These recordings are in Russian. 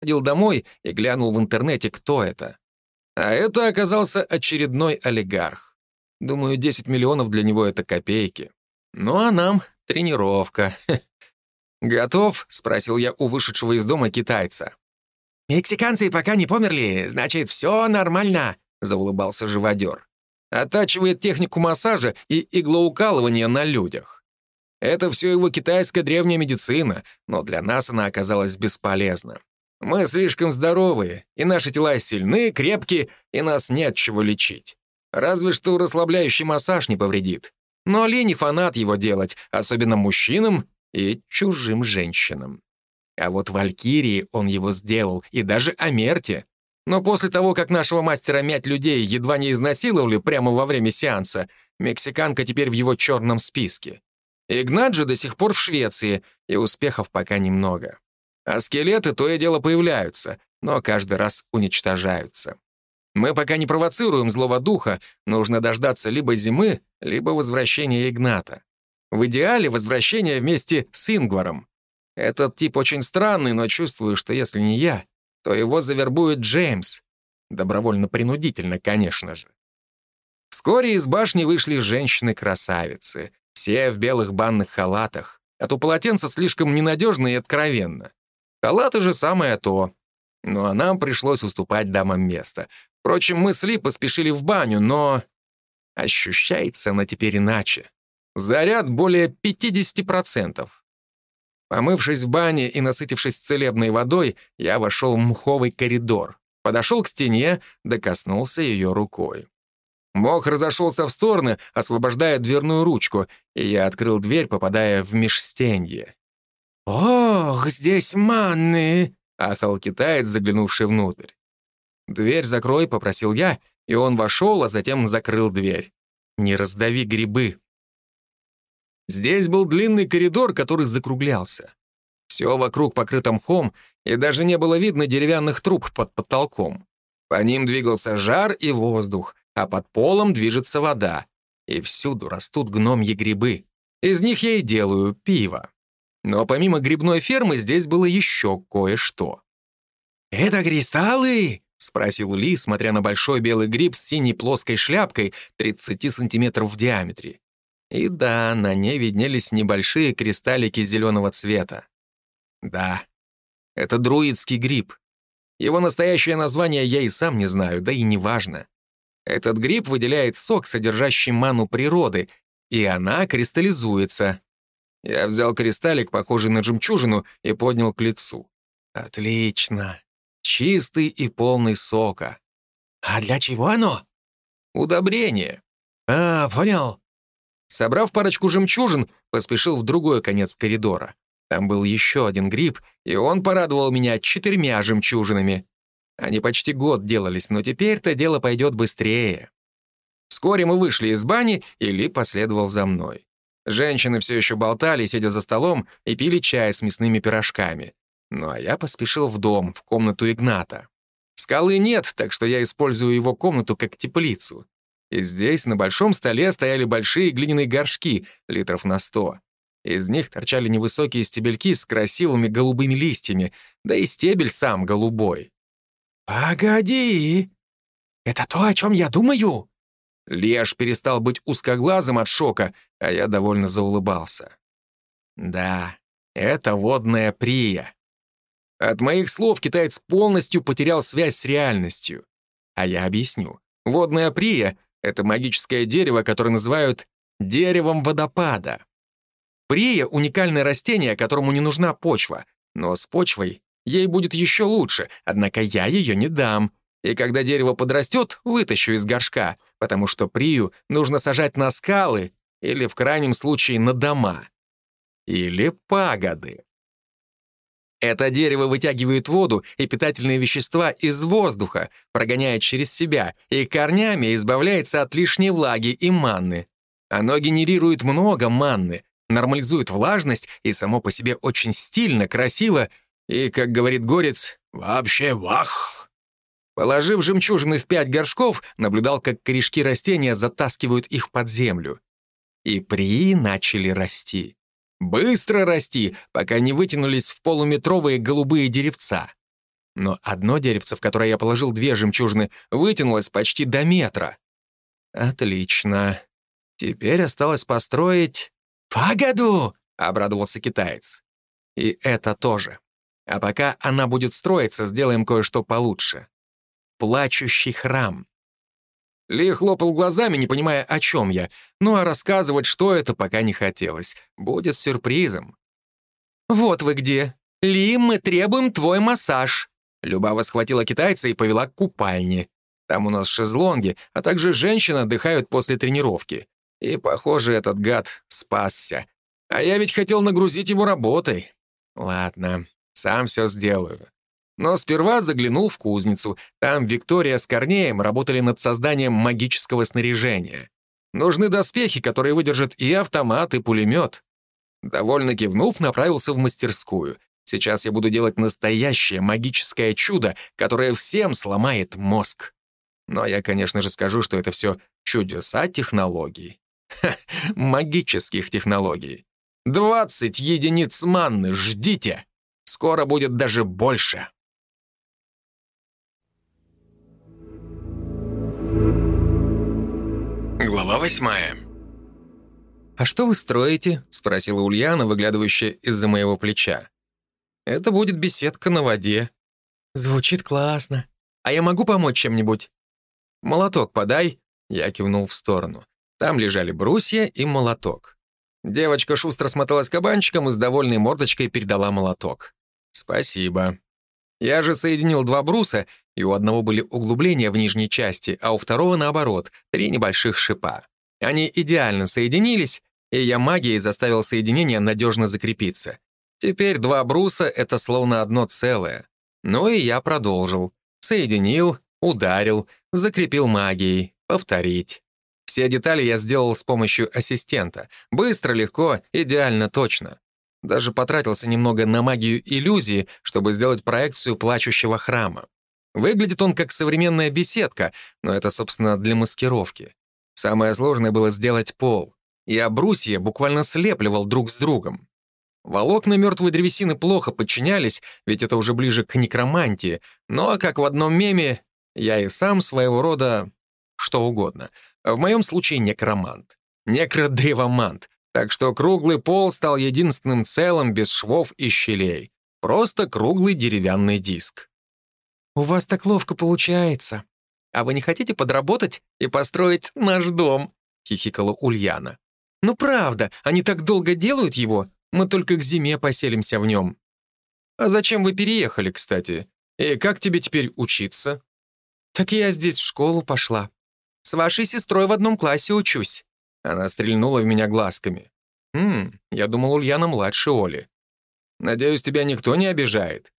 Ходил домой и глянул в интернете, кто это. А это оказался очередной олигарх. Думаю, 10 миллионов для него — это копейки. Ну а нам — тренировка. «Готов?» — спросил я у вышедшего из дома китайца. «Мексиканцы пока не померли, значит, все нормально», — заулыбался живодер. Оттачивает технику массажа и иглоукалывания на людях. Это все его китайская древняя медицина, но для нас она оказалась бесполезна. Мы слишком здоровые, и наши тела сильны, крепкие, и нас нет чего лечить. Разве что расслабляющий массаж не повредит. Но Ли не фанат его делать, особенно мужчинам и чужим женщинам. А вот Валькирии он его сделал, и даже Амерте. Но после того, как нашего мастера мять людей едва не изнасиловали прямо во время сеанса, мексиканка теперь в его черном списке. Игнат же до сих пор в Швеции, и успехов пока немного. А скелеты то и дело появляются, но каждый раз уничтожаются. Мы пока не провоцируем злого духа, нужно дождаться либо зимы, либо возвращения Игната. В идеале возвращение вместе с Ингваром. Этот тип очень странный, но чувствую, что если не я, то его завербует Джеймс. Добровольно-принудительно, конечно же. Вскоре из башни вышли женщины-красавицы, все в белых банных халатах, а то полотенце слишком ненадежно и откровенно. Халаты же самое то. Ну а нам пришлось уступать дамам место. Впрочем, мы с Ли поспешили в баню, но... Ощущается она теперь иначе. Заряд более 50%. Помывшись в бане и насытившись целебной водой, я вошел в мховый коридор. Подошел к стене, докоснулся ее рукой. Мох разошелся в стороны, освобождая дверную ручку, и я открыл дверь, попадая в межстенье. «Ох, здесь манны!» — ахал китаец, заглянувший внутрь. «Дверь закрой», — попросил я, и он вошел, а затем закрыл дверь. «Не раздави грибы». Здесь был длинный коридор, который закруглялся. Все вокруг покрыто мхом, и даже не было видно деревянных труб под потолком. По ним двигался жар и воздух, а под полом движется вода. И всюду растут гномьи грибы. Из них я и делаю пиво. Но помимо грибной фермы здесь было еще кое-что. «Это кристаллы?» — спросил Ли, смотря на большой белый гриб с синей плоской шляпкой 30 сантиметров в диаметре. И да, на ней виднелись небольшие кристаллики зеленого цвета. Да, это друидский гриб. Его настоящее название я и сам не знаю, да и не важно. Этот гриб выделяет сок, содержащий ману природы, и она кристаллизуется. Я взял кристаллик, похожий на жемчужину, и поднял к лицу. Отлично. Чистый и полный сока. А для чего оно? Удобрение. А, понял. Собрав парочку жемчужин, поспешил в другой конец коридора. Там был еще один гриб, и он порадовал меня четырьмя жемчужинами. Они почти год делались, но теперь-то дело пойдет быстрее. Вскоре мы вышли из бани, и Ли последовал за мной. Женщины все еще болтали, сидя за столом, и пили чай с мясными пирожками. Ну а я поспешил в дом, в комнату Игната. Скалы нет, так что я использую его комнату как теплицу. И здесь на большом столе стояли большие глиняные горшки, литров на сто. Из них торчали невысокие стебельки с красивыми голубыми листьями, да и стебель сам голубой. «Погоди! Это то, о чем я думаю?» Леш перестал быть узкоглазым от шока, а я довольно заулыбался. «Да, это водная прия». От моих слов китаец полностью потерял связь с реальностью. А я объясню. Водная прия это магическое дерево, которое называют деревом водопада. Прия — уникальное растение, которому не нужна почва, но с почвой ей будет еще лучше, однако я ее не дам. И когда дерево подрастет, вытащу из горшка, потому что прию нужно сажать на скалы или, в крайнем случае, на дома. Или пагоды. Это дерево вытягивает воду и питательные вещества из воздуха, прогоняет через себя, и корнями избавляется от лишней влаги и манны. Оно генерирует много манны, нормализует влажность и само по себе очень стильно, красиво и, как говорит горец, вообще вах. Положив жемчужины в пять горшков, наблюдал, как корешки растения затаскивают их под землю. И прии начали расти. Быстро расти, пока не вытянулись в полуметровые голубые деревца. Но одно деревце, в которое я положил две жемчужины, вытянулось почти до метра. Отлично. Теперь осталось построить... «Погоду!» — обрадовался китаец. И это тоже. А пока она будет строиться, сделаем кое-что получше. Плачущий храм. Ли хлопал глазами, не понимая, о чем я. Ну а рассказывать, что это, пока не хотелось. Будет сюрпризом. «Вот вы где. Ли, мы требуем твой массаж». Любава схватила китайца и повела к купальне. Там у нас шезлонги, а также женщины отдыхают после тренировки. И, похоже, этот гад спасся. А я ведь хотел нагрузить его работой. Ладно, сам все сделаю. Но сперва заглянул в кузницу. Там Виктория с Корнеем работали над созданием магического снаряжения. Нужны доспехи, которые выдержат и автомат, и пулемет. Довольно кивнув, направился в мастерскую. Сейчас я буду делать настоящее магическое чудо, которое всем сломает мозг. Но я, конечно же, скажу, что это все чудеса технологий. Ха, магических технологий. 20 единиц манны, ждите! Скоро будет даже больше. Глава восьмая. «А что вы строите?» — спросила Ульяна, выглядывающая из-за моего плеча. «Это будет беседка на воде». «Звучит классно. А я могу помочь чем-нибудь?» «Молоток подай», — я кивнул в сторону. Там лежали брусья и молоток. Девочка шустро смоталась кабанчиком и с довольной мордочкой передала молоток. «Спасибо. Я же соединил два бруса, и у одного были углубления в нижней части, а у второго, наоборот, три небольших шипа. Они идеально соединились, и я магией заставил соединение надежно закрепиться. Теперь два бруса — это словно одно целое. Ну и я продолжил. Соединил, ударил, закрепил магией, повторить. Все детали я сделал с помощью ассистента. Быстро, легко, идеально точно. Даже потратился немного на магию иллюзии, чтобы сделать проекцию плачущего храма. Выглядит он как современная беседка, но это, собственно, для маскировки. Самое сложное было сделать пол. Я брусья буквально слепливал друг с другом. Волокна мертвой древесины плохо подчинялись, ведь это уже ближе к некромантии, но, как в одном меме, я и сам своего рода что угодно — в моем случае некромант. Некродревомант. Так что круглый пол стал единственным целым без швов и щелей. Просто круглый деревянный диск. «У вас так ловко получается. А вы не хотите подработать и построить наш дом?» — хихикала Ульяна. «Ну правда, они так долго делают его, мы только к зиме поселимся в нем». «А зачем вы переехали, кстати? И как тебе теперь учиться?» «Так я здесь в школу пошла. С вашей сестрой в одном классе учусь». Она стрельнула в меня глазками. «Хм, я думал, Ульяна младше Оли. Надеюсь, тебя никто не обижает?»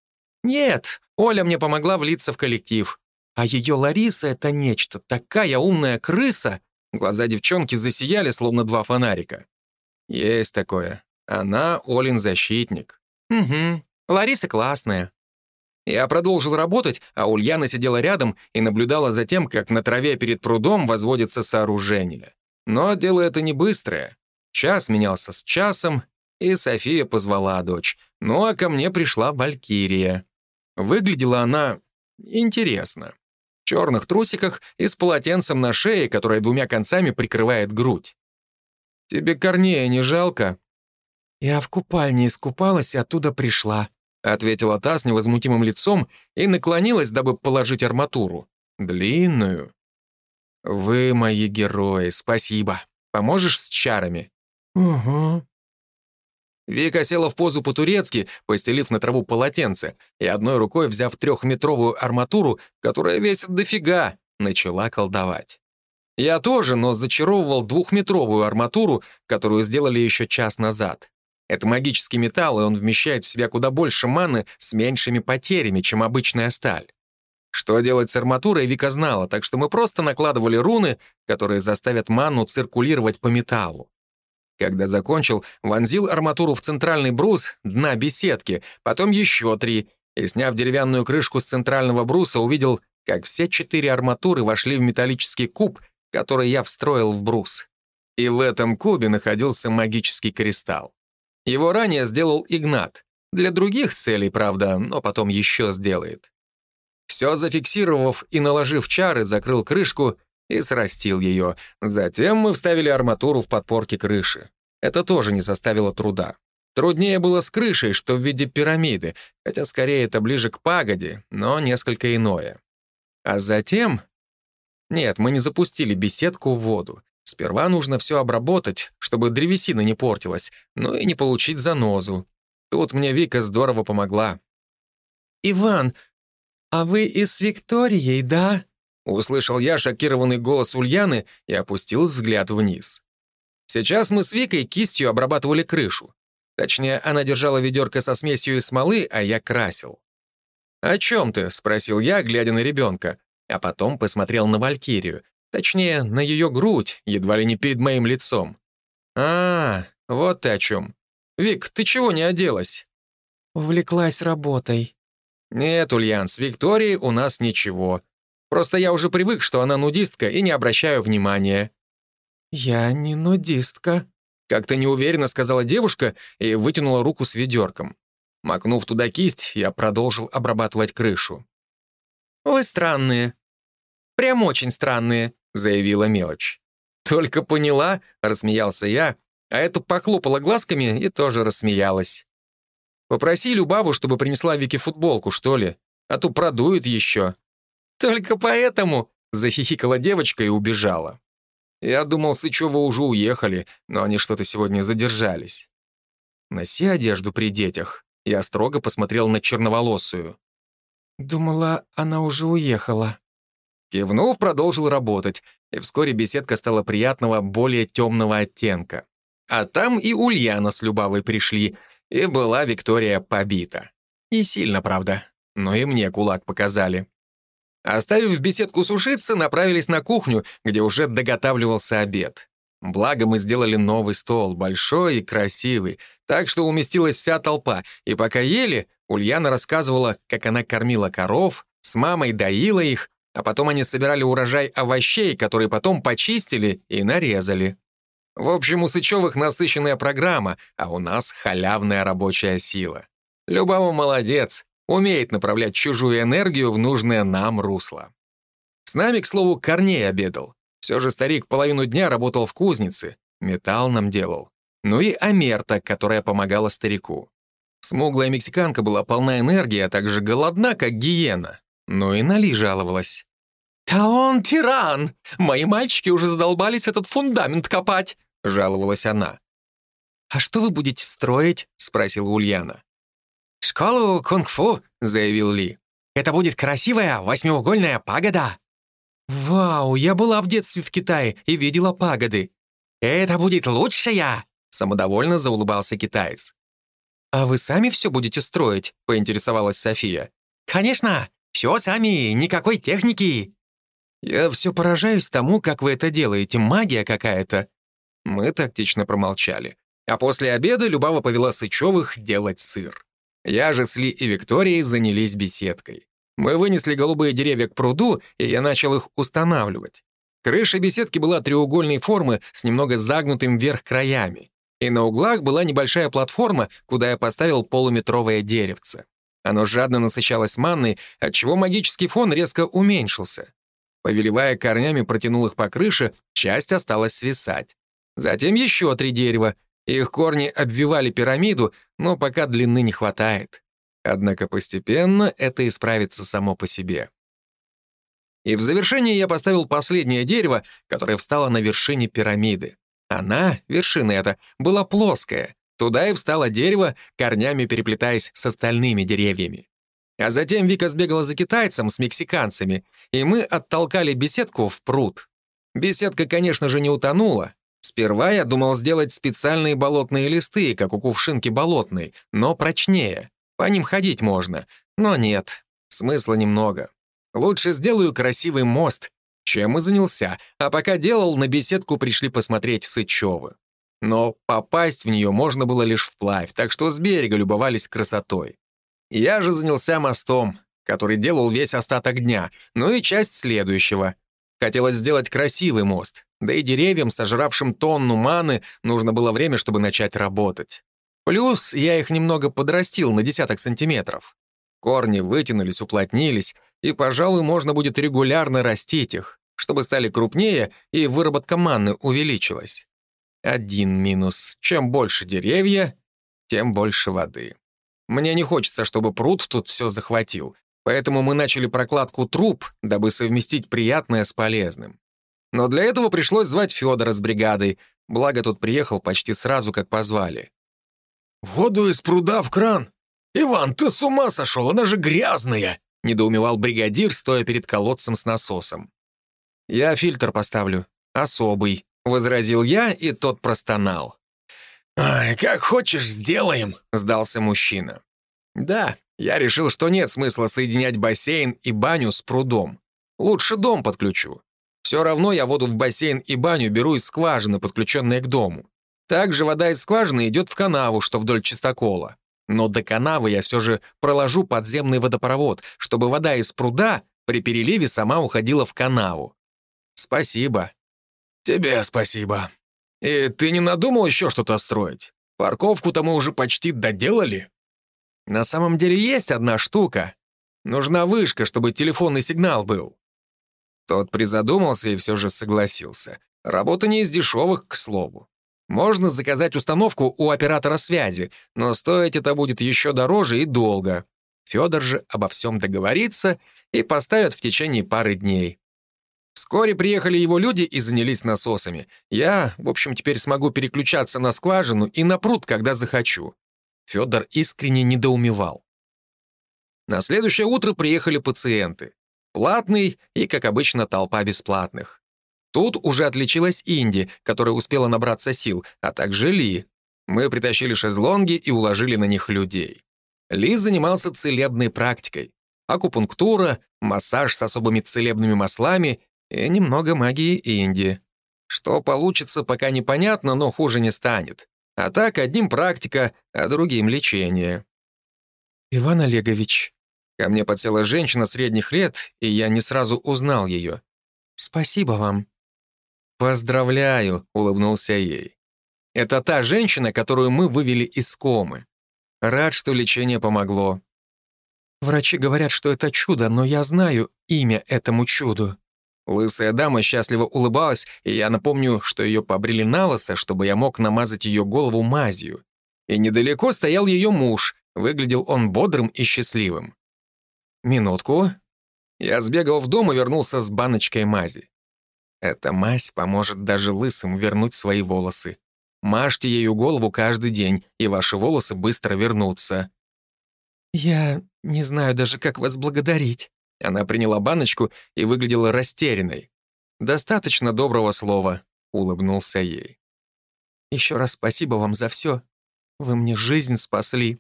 «Нет, Оля мне помогла влиться в коллектив. А ее Лариса — это нечто, такая умная крыса!» Глаза девчонки засияли, словно два фонарика. «Есть такое. Она Олин защитник». «Угу, Лариса классная. Я продолжил работать, а Ульяна сидела рядом и наблюдала за тем, как на траве перед прудом возводится сооружение. Но дело это не быстрое. Час менялся с часом, и София позвала дочь. Ну а ко мне пришла Валькирия. Выглядела она интересно. В черных трусиках и с полотенцем на шее, которое двумя концами прикрывает грудь. «Тебе Корнея не жалко?» «Я в купальне искупалась и оттуда пришла», — ответила та с невозмутимым лицом и наклонилась, дабы положить арматуру. Длинную. «Вы мои герои, спасибо. Поможешь с чарами?» «Угу». Вика села в позу по-турецки, постелив на траву полотенце, и одной рукой, взяв трехметровую арматуру, которая весит дофига, начала колдовать. Я тоже, но зачаровывал двухметровую арматуру, которую сделали еще час назад. Это магический металл, и он вмещает в себя куда больше маны с меньшими потерями, чем обычная сталь. Что делать с арматурой, Вика знала, так что мы просто накладывали руны, которые заставят ману циркулировать по металлу. Когда закончил, вонзил арматуру в центральный брус дна беседки, потом еще три, и, сняв деревянную крышку с центрального бруса, увидел, как все четыре арматуры вошли в металлический куб, который я встроил в брус. И в этом кубе находился магический кристалл. Его ранее сделал Игнат. Для других целей, правда, но потом еще сделает. Все зафиксировав и наложив чары, закрыл крышку и срастил ее. Затем мы вставили арматуру в подпорки крыши. Это тоже не составило труда. Труднее было с крышей, что в виде пирамиды, хотя скорее это ближе к пагоде, но несколько иное. А затем... Нет, мы не запустили беседку в воду. Сперва нужно все обработать, чтобы древесина не портилась, но и не получить занозу. Тут мне Вика здорово помогла. «Иван, «А вы и с Викторией, да?» Услышал я шокированный голос Ульяны и опустил взгляд вниз. Сейчас мы с Викой кистью обрабатывали крышу. Точнее, она держала ведерко со смесью из смолы, а я красил. «О чем ты?» — спросил я, глядя на ребенка, а потом посмотрел на Валькирию, точнее, на ее грудь, едва ли не перед моим лицом. «А, вот ты о чем. Вик, ты чего не оделась?» «Увлеклась работой», «Нет, Ульян, с Викторией у нас ничего. Просто я уже привык, что она нудистка, и не обращаю внимания». «Я не нудистка», — как-то неуверенно сказала девушка и вытянула руку с ведерком. Макнув туда кисть, я продолжил обрабатывать крышу. «Вы странные. Прям очень странные», — заявила мелочь. «Только поняла», — рассмеялся я, а эту похлопала глазками и тоже рассмеялась. Попроси Любаву, чтобы принесла Вике футболку, что ли, а то продует еще». «Только поэтому?» — захихикала девочка и убежала. Я думал, Сычева уже уехали, но они что-то сегодня задержались. «Носи одежду при детях». Я строго посмотрел на черноволосую. «Думала, она уже уехала». Кивнув, продолжил работать, и вскоре беседка стала приятного, более темного оттенка. А там и Ульяна с Любавой пришли, и была Виктория побита. Не сильно, правда, но и мне кулак показали. Оставив беседку сушиться, направились на кухню, где уже доготавливался обед. Благо мы сделали новый стол, большой и красивый, так что уместилась вся толпа, и пока ели, Ульяна рассказывала, как она кормила коров, с мамой доила их, а потом они собирали урожай овощей, которые потом почистили и нарезали. В общем, у Сычевых насыщенная программа, а у нас халявная рабочая сила. Любава молодец, умеет направлять чужую энергию в нужное нам русло. С нами, к слову, Корней обедал. Все же старик половину дня работал в кузнице, металл нам делал. Ну и Амерта, которая помогала старику. Смуглая мексиканка была полна энергии, а также голодна, как гиена. Но и Нали жаловалась. «Да он тиран! Мои мальчики уже задолбались этот фундамент копать!» — жаловалась она. «А что вы будете строить?» — спросила Ульяна. «Школу кунг-фу», — заявил Ли. «Это будет красивая восьмиугольная пагода». «Вау, я была в детстве в Китае и видела пагоды». «Это будет лучшая!» — самодовольно заулыбался китаец. «А вы сами все будете строить?» — поинтересовалась София. «Конечно! Все сами, никакой техники!» «Я все поражаюсь тому, как вы это делаете. Магия какая-то». Мы тактично промолчали. А после обеда Любава повела Сычевых делать сыр. Я же с Ли и Викторией занялись беседкой. Мы вынесли голубые деревья к пруду, и я начал их устанавливать. Крыша беседки была треугольной формы с немного загнутым вверх краями. И на углах была небольшая платформа, куда я поставил полуметровое деревце. Оно жадно насыщалось манной, отчего магический фон резко уменьшился. Повелевая корнями, протянул их по крыше, часть осталась свисать. Затем еще три дерева. Их корни обвивали пирамиду, но пока длины не хватает. Однако постепенно это исправится само по себе. И в завершение я поставил последнее дерево, которое встало на вершине пирамиды. Она, вершина эта, была плоская. Туда и встало дерево, корнями переплетаясь с остальными деревьями. А затем Вика сбегала за китайцем с мексиканцами, и мы оттолкали беседку в пруд. Беседка, конечно же, не утонула. Сперва я думал сделать специальные болотные листы, как у кувшинки болотной, но прочнее. По ним ходить можно. Но нет, смысла немного. Лучше сделаю красивый мост, чем и занялся, а пока делал, на беседку пришли посмотреть Сычевы. Но попасть в нее можно было лишь вплавь, так что с берега любовались красотой. Я же занялся мостом, который делал весь остаток дня, ну и часть следующего. Хотелось сделать красивый мост, да и деревьям, сожравшим тонну маны, нужно было время, чтобы начать работать. Плюс я их немного подрастил на десяток сантиметров. Корни вытянулись, уплотнились, и, пожалуй, можно будет регулярно растить их, чтобы стали крупнее и выработка манны увеличилась. Один минус. Чем больше деревья, тем больше воды. Мне не хочется, чтобы пруд тут все захватил, поэтому мы начали прокладку труб, дабы совместить приятное с полезным. Но для этого пришлось звать Федора с бригадой, благо тут приехал почти сразу, как позвали. «Воду из пруда в кран? Иван, ты с ума сошел, она же грязная!» — недоумевал бригадир, стоя перед колодцем с насосом. «Я фильтр поставлю. Особый», — возразил я, и тот простонал. «Ай, как хочешь, сделаем», — сдался мужчина. «Да, я решил, что нет смысла соединять бассейн и баню с прудом. Лучше дом подключу. Все равно я воду в бассейн и баню беру из скважины, подключенной к дому. Также вода из скважины идет в канаву, что вдоль чистокола. Но до канавы я все же проложу подземный водопровод, чтобы вода из пруда при переливе сама уходила в канаву. Спасибо. Тебе спасибо. И ты не надумал еще что-то строить? Парковку-то мы уже почти доделали. На самом деле есть одна штука. Нужна вышка, чтобы телефонный сигнал был. Тот призадумался и все же согласился. Работа не из дешевых, к слову. Можно заказать установку у оператора связи, но стоить это будет еще дороже и долго. Федор же обо всем договорится и поставят в течение пары дней. Вскоре приехали его люди и занялись насосами. Я, в общем, теперь смогу переключаться на скважину и на пруд, когда захочу. Федор искренне недоумевал. На следующее утро приехали пациенты. Платный и, как обычно, толпа бесплатных. Тут уже отличилась Инди, которая успела набраться сил, а также Ли. Мы притащили шезлонги и уложили на них людей. Ли занимался целебной практикой. Акупунктура, массаж с особыми целебными маслами и немного магии Инди. Что получится, пока непонятно, но хуже не станет. А так, одним практика, а другим лечение. «Иван Олегович», ко мне подсела женщина средних лет, и я не сразу узнал ее. «Спасибо вам». «Поздравляю», — улыбнулся ей. «Это та женщина, которую мы вывели из комы. Рад, что лечение помогло». «Врачи говорят, что это чудо, но я знаю имя этому чуду». Лысая дама счастливо улыбалась, и я напомню, что ее побрили на лысо, чтобы я мог намазать ее голову мазью. И недалеко стоял ее муж, выглядел он бодрым и счастливым. Минутку. Я сбегал в дом и вернулся с баночкой мази. Эта мазь поможет даже лысым вернуть свои волосы. Мажьте ею голову каждый день, и ваши волосы быстро вернутся. «Я не знаю даже, как вас благодарить», она приняла баночку и выглядела растерянной. «Достаточно доброго слова», — улыбнулся ей. «Еще раз спасибо вам за все. Вы мне жизнь спасли».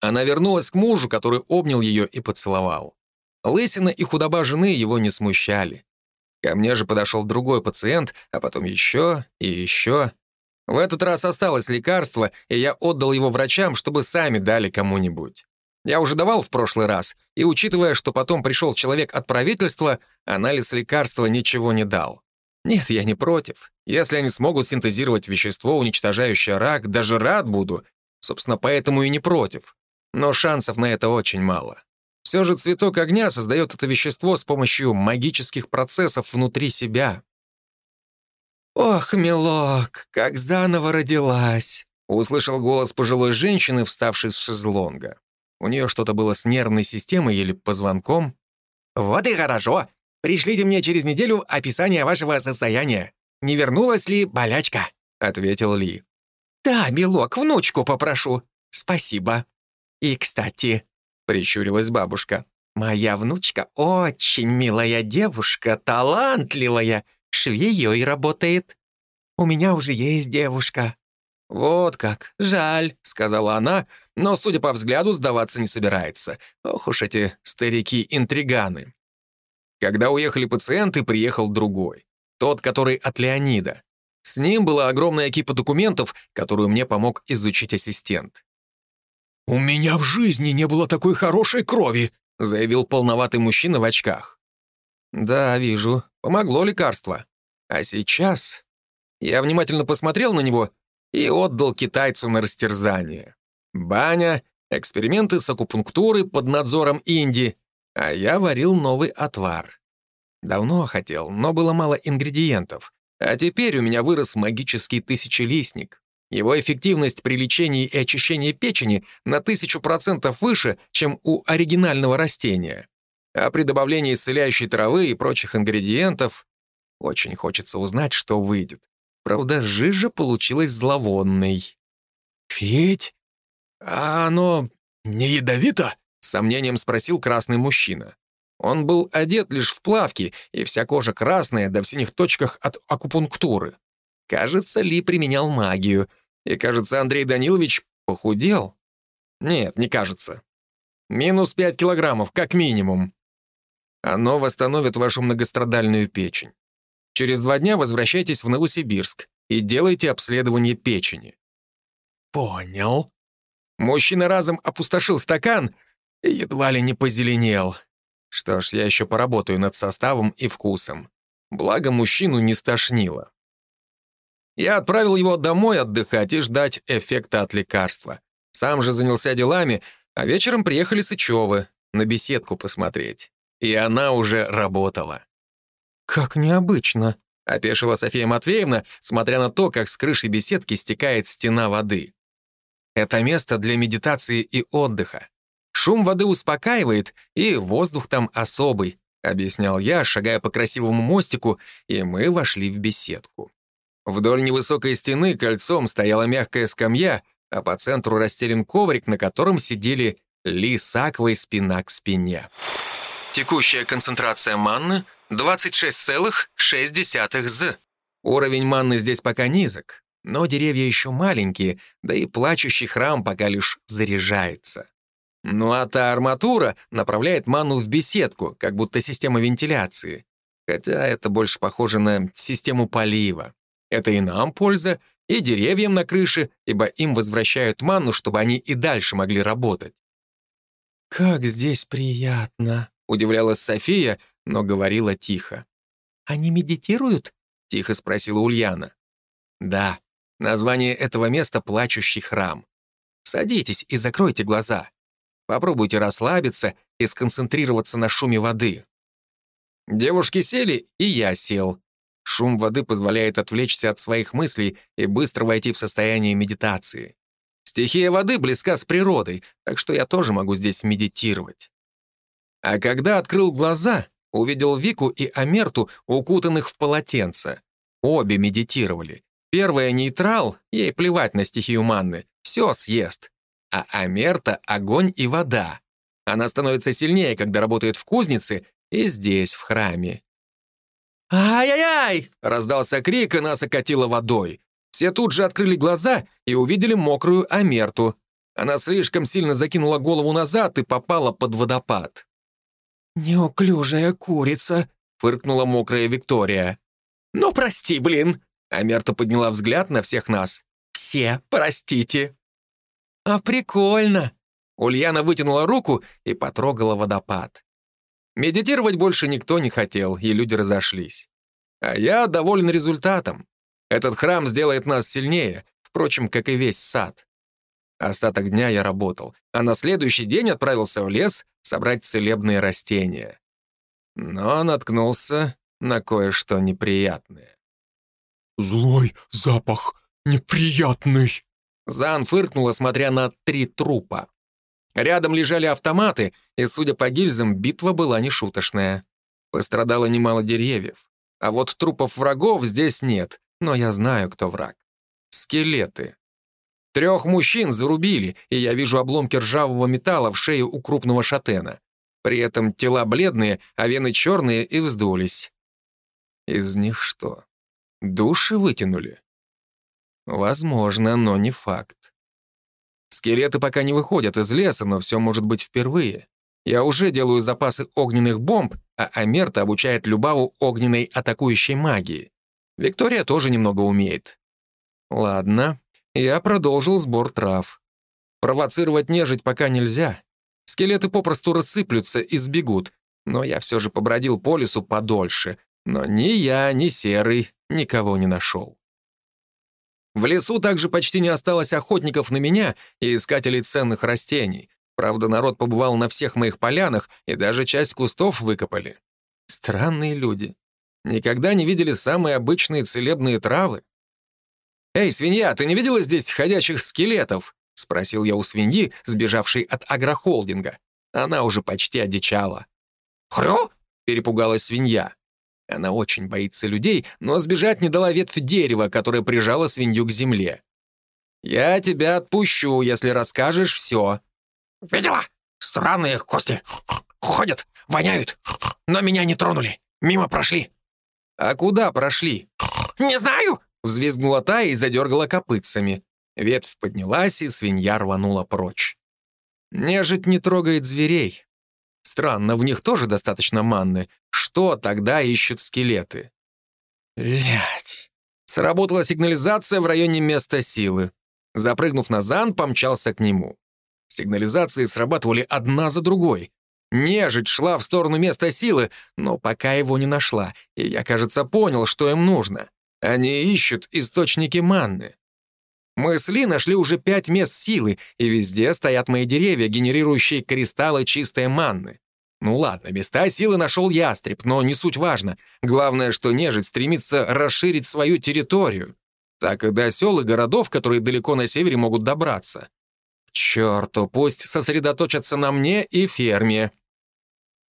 Она вернулась к мужу, который обнял ее и поцеловал. Лысина и худоба жены его не смущали. Ко мне же подошел другой пациент, а потом еще и еще. В этот раз осталось лекарство, и я отдал его врачам, чтобы сами дали кому-нибудь. Я уже давал в прошлый раз, и учитывая, что потом пришел человек от правительства, анализ лекарства ничего не дал. Нет, я не против. Если они смогут синтезировать вещество, уничтожающее рак, даже рад буду. Собственно, поэтому и не против. Но шансов на это очень мало. Все же цветок огня создает это вещество с помощью магических процессов внутри себя. «Ох, милок, как заново родилась!» — услышал голос пожилой женщины, вставшей с шезлонга. У нее что-то было с нервной системой или позвонком. «Вот и хорошо. Пришлите мне через неделю описание вашего состояния. Не вернулась ли болячка?» — ответил Ли. «Да, милок, внучку попрошу. Спасибо. И, кстати...» — прищурилась бабушка. «Моя внучка очень милая девушка, талантливая, швеей работает. У меня уже есть девушка». «Вот как, жаль», — сказала она, но, судя по взгляду, сдаваться не собирается. Ох уж эти старики-интриганы. Когда уехали пациенты, приехал другой. Тот, который от Леонида. С ним была огромная кипа документов, которую мне помог изучить ассистент. «У меня в жизни не было такой хорошей крови», заявил полноватый мужчина в очках. «Да, вижу. Помогло лекарство. А сейчас...» Я внимательно посмотрел на него и отдал китайцу на растерзание. Баня, эксперименты с акупунктурой под надзором Инди, а я варил новый отвар. Давно хотел, но было мало ингредиентов. А теперь у меня вырос магический тысячелистник. Его эффективность при лечении и очищении печени на тысячу процентов выше, чем у оригинального растения. А при добавлении исцеляющей травы и прочих ингредиентов очень хочется узнать, что выйдет. Правда, жижа получилась зловонной. «Пить? А оно не ядовито?» — с сомнением спросил красный мужчина. Он был одет лишь в плавки, и вся кожа красная, да в синих точках от акупунктуры. Кажется, Ли применял магию, и, кажется, Андрей Данилович похудел. Нет, не кажется. Минус пять килограммов, как минимум. Оно восстановит вашу многострадальную печень. Через два дня возвращайтесь в Новосибирск и делайте обследование печени. Понял. Мужчина разом опустошил стакан и едва ли не позеленел. Что ж, я еще поработаю над составом и вкусом. Благо, мужчину не стошнило. Я отправил его домой отдыхать и ждать эффекта от лекарства. Сам же занялся делами, а вечером приехали Сычевы на беседку посмотреть. И она уже работала. «Как необычно», — опешила София Матвеевна, смотря на то, как с крыши беседки стекает стена воды. Это место для медитации и отдыха. Шум воды успокаивает, и воздух там особый, объяснял я, шагая по красивому мостику, и мы вошли в беседку. Вдоль невысокой стены кольцом стояла мягкая скамья, а по центру расстелен коврик, на котором сидели Ли с Аквой спина к спине. Текущая концентрация манны — 26,6 з. Уровень манны здесь пока низок, но деревья еще маленькие, да и плачущий храм пока лишь заряжается. Ну а та арматура направляет ману в беседку, как будто система вентиляции. Хотя это больше похоже на систему полива. Это и нам польза, и деревьям на крыше, ибо им возвращают ману, чтобы они и дальше могли работать. «Как здесь приятно!» — удивлялась София, но говорила тихо. «Они медитируют?» — тихо спросила Ульяна. «Да, название этого места — Плачущий храм. Садитесь и закройте глаза. Попробуйте расслабиться и сконцентрироваться на шуме воды. Девушки сели, и я сел. Шум воды позволяет отвлечься от своих мыслей и быстро войти в состояние медитации. Стихия воды близка с природой, так что я тоже могу здесь медитировать. А когда открыл глаза, увидел Вику и Амерту, укутанных в полотенце. Обе медитировали. Первая — нейтрал, ей плевать на стихию манны, все съест а Амерта — огонь и вода. Она становится сильнее, когда работает в кузнице и здесь, в храме. «Ай-яй-яй!» — раздался крик, и нас окатило водой. Все тут же открыли глаза и увидели мокрую Амерту. Она слишком сильно закинула голову назад и попала под водопад. «Неуклюжая курица», — фыркнула мокрая Виктория. «Ну, прости, блин!» Амерта подняла взгляд на всех нас. «Все, простите!» «А прикольно!» Ульяна вытянула руку и потрогала водопад. Медитировать больше никто не хотел, и люди разошлись. А я доволен результатом. Этот храм сделает нас сильнее, впрочем, как и весь сад. Остаток дня я работал, а на следующий день отправился в лес собрать целебные растения. Но наткнулся на кое-что неприятное. «Злой запах, неприятный», Зан фыркнула, смотря на три трупа. Рядом лежали автоматы, и, судя по гильзам, битва была нешуточная. Пострадало немало деревьев. А вот трупов врагов здесь нет, но я знаю, кто враг. Скелеты. Трех мужчин зарубили, и я вижу обломки ржавого металла в шее у крупного шатена. При этом тела бледные, а вены черные и вздулись. Из них что? Души вытянули? Возможно, но не факт. Скелеты пока не выходят из леса, но все может быть впервые. Я уже делаю запасы огненных бомб, а Амерта обучает Любаву огненной атакующей магии. Виктория тоже немного умеет. Ладно, я продолжил сбор трав. Провоцировать нежить пока нельзя. Скелеты попросту рассыплются и сбегут, но я все же побродил по лесу подольше. Но ни я, ни Серый никого не нашел. В лесу также почти не осталось охотников на меня и искателей ценных растений, Правда, народ побывал на всех моих полянах, и даже часть кустов выкопали. Странные люди. Никогда не видели самые обычные целебные травы. «Эй, свинья, ты не видела здесь ходячих скелетов?» — спросил я у свиньи, сбежавшей от агрохолдинга. Она уже почти одичала. «Хрю?» — перепугалась свинья. Она очень боится людей, но сбежать не дала ветвь дерева, которая прижала свинью к земле. «Я тебя отпущу, если расскажешь все». «Видела? Странные кости. Ходят, воняют, но меня не тронули. Мимо прошли». «А куда прошли?» «Не знаю!» — взвизгнула та и задергала копытцами. Ветвь поднялась, и свинья рванула прочь. Нежить не трогает зверей. Странно, в них тоже достаточно манны. Что тогда ищут скелеты? Блять. Сработала сигнализация в районе места силы. Запрыгнув на зан, помчался к нему. Сигнализации срабатывали одна за другой. Нежить шла в сторону места силы, но пока его не нашла, и я, кажется, понял, что им нужно. Они ищут источники манны. Мы с Ли нашли уже пять мест силы, и везде стоят мои деревья, генерирующие кристаллы чистой манны. Ну ладно, места силы нашел ястреб, но не суть важно. Главное, что нежить стремится расширить свою территорию. Так и до сел и городов, которые далеко на севере могут добраться. К пусть сосредоточатся на мне и ферме.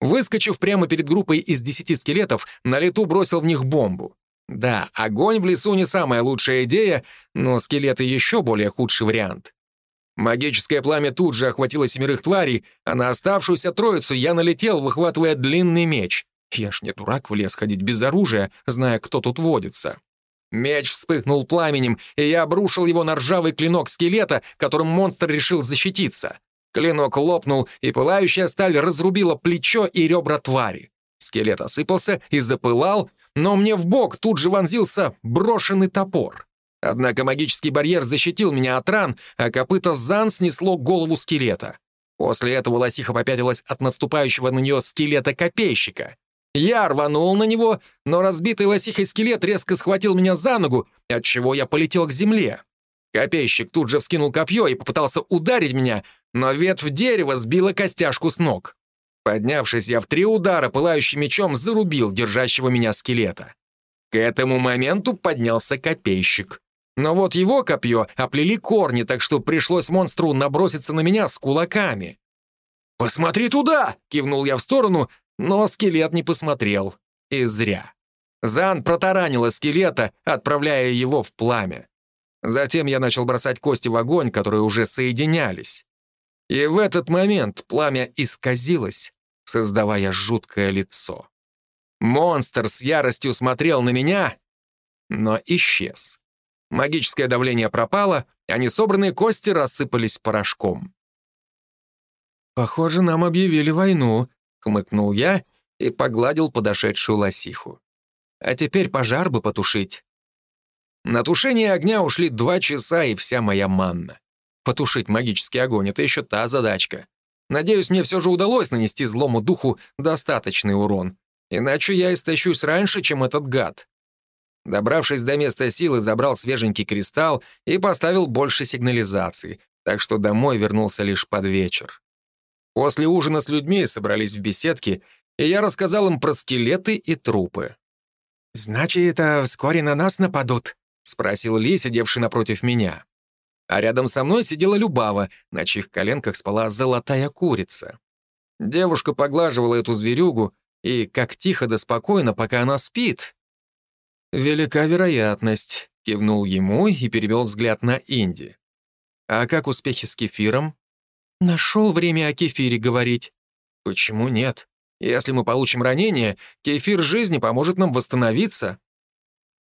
Выскочив прямо перед группой из десяти скелетов, на лету бросил в них бомбу. Да, огонь в лесу не самая лучшая идея, но скелеты еще более худший вариант. Магическое пламя тут же охватило семерых тварей, а на оставшуюся троицу я налетел, выхватывая длинный меч. Я ж не дурак в лес ходить без оружия, зная, кто тут водится. Меч вспыхнул пламенем, и я обрушил его на ржавый клинок скелета, которым монстр решил защититься. Клинок лопнул, и пылающая сталь разрубила плечо и ребра твари. Скелет осыпался и запылал, но мне в бок тут же вонзился брошенный топор. Однако магический барьер защитил меня от ран, а копыта Зан снесло голову скелета. После этого лосиха попятилась от наступающего на нее скелета-копейщика. Я рванул на него, но разбитый лосихой скелет резко схватил меня за ногу, отчего я полетел к земле. Копейщик тут же вскинул копье и попытался ударить меня, но ветвь дерева сбила костяшку с ног. Поднявшись, я в три удара пылающим мечом зарубил держащего меня скелета. К этому моменту поднялся копейщик. Но вот его копье оплели корни, так что пришлось монстру наброситься на меня с кулаками. «Посмотри туда!» — кивнул я в сторону, но скелет не посмотрел. И зря. Зан протаранила скелета, отправляя его в пламя. Затем я начал бросать кости в огонь, которые уже соединялись. И в этот момент пламя исказилось, создавая жуткое лицо. Монстр с яростью смотрел на меня, но исчез. Магическое давление пропало, а несобранные кости рассыпались порошком. «Похоже, нам объявили войну», — хмыкнул я и погладил подошедшую лосиху. «А теперь пожар бы потушить». На тушение огня ушли два часа и вся моя манна. Потушить магический огонь — это еще та задачка. Надеюсь, мне все же удалось нанести злому духу достаточный урон. Иначе я истощусь раньше, чем этот гад. Добравшись до места силы, забрал свеженький кристалл и поставил больше сигнализации, так что домой вернулся лишь под вечер. После ужина с людьми собрались в беседке, и я рассказал им про скелеты и трупы. «Значит, это вскоре на нас нападут?» — спросил Ли, сидевший напротив меня. А рядом со мной сидела Любава, на чьих коленках спала золотая курица. Девушка поглаживала эту зверюгу, и как тихо да спокойно, пока она спит, «Велика вероятность», — кивнул ему и перевел взгляд на Инди. «А как успехи с кефиром?» «Нашел время о кефире говорить». «Почему нет? Если мы получим ранение, кефир жизни поможет нам восстановиться».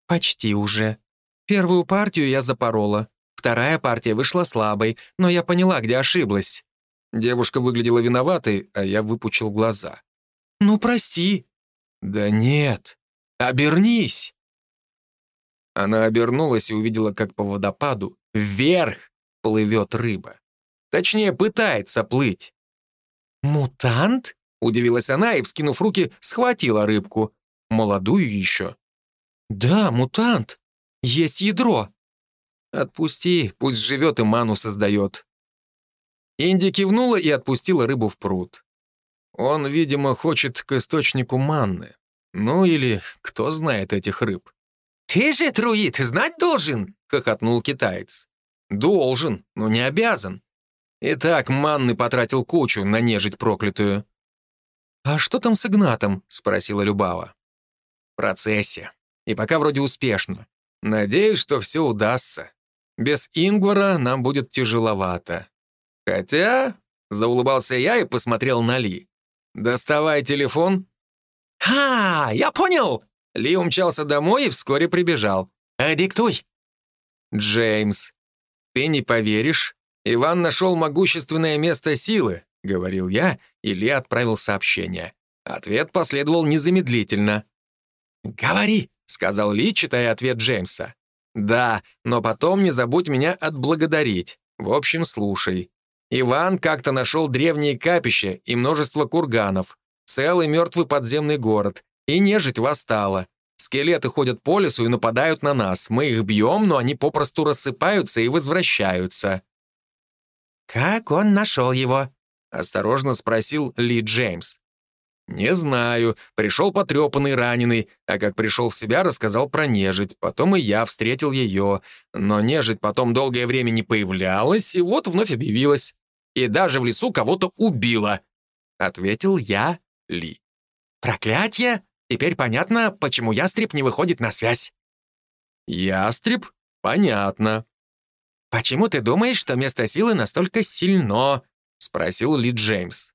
«Почти уже. Первую партию я запорола. Вторая партия вышла слабой, но я поняла, где ошиблась». Девушка выглядела виноватой, а я выпучил глаза. «Ну, прости». «Да нет. Обернись». Она обернулась и увидела, как по водопаду вверх плывет рыба. Точнее, пытается плыть. «Мутант?» — удивилась она и, вскинув руки, схватила рыбку. Молодую еще. «Да, мутант. Есть ядро». «Отпусти, пусть живет и ману создает». Инди кивнула и отпустила рыбу в пруд. Он, видимо, хочет к источнику манны. Ну или кто знает этих рыб. «Ты же, друид, знать должен!» — хохотнул китаец. «Должен, но не обязан. И так манны потратил кучу на нежить проклятую». «А что там с Игнатом?» — спросила Любава. «В процессе. И пока вроде успешно. Надеюсь, что все удастся. Без Ингвара нам будет тяжеловато. Хотя...» — заулыбался я и посмотрел на Ли. «Доставай телефон». «А, я понял!» Ли умчался домой и вскоре прибежал. «Э, диктуй». «Джеймс, ты не поверишь, Иван нашел могущественное место силы», — говорил я, и Ли отправил сообщение. Ответ последовал незамедлительно. «Говори», — сказал Ли, читая ответ Джеймса. «Да, но потом не забудь меня отблагодарить. В общем, слушай. Иван как-то нашел древние капища и множество курганов, целый мертвый подземный город, и нежить восстала. Скелеты ходят по лесу и нападают на нас. Мы их бьем, но они попросту рассыпаются и возвращаются». «Как он нашел его?» — осторожно спросил Ли Джеймс. «Не знаю. Пришел потрепанный, раненый, а как пришел в себя, рассказал про нежить. Потом и я встретил ее. Но нежить потом долгое время не появлялась, и вот вновь объявилась. И даже в лесу кого-то убила», — ответил я Ли. «Проклятие? Теперь понятно, почему ястреб не выходит на связь». «Ястреб? Понятно». «Почему ты думаешь, что место силы настолько сильно?» — спросил Ли Джеймс.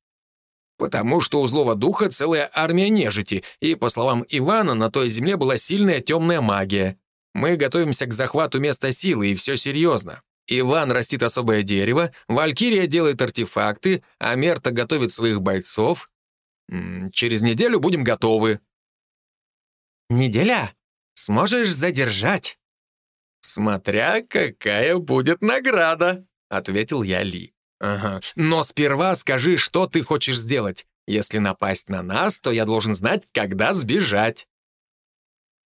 Потому что у злого духа целая армия нежити, и, по словам Ивана, на той земле была сильная темная магия. Мы готовимся к захвату места силы, и все серьезно. Иван растит особое дерево, Валькирия делает артефакты, а Мерта готовит своих бойцов. Через неделю будем готовы. Неделя? Сможешь задержать? Смотря какая будет награда, ответил я Ли. «Ага. Но сперва скажи, что ты хочешь сделать. Если напасть на нас, то я должен знать, когда сбежать».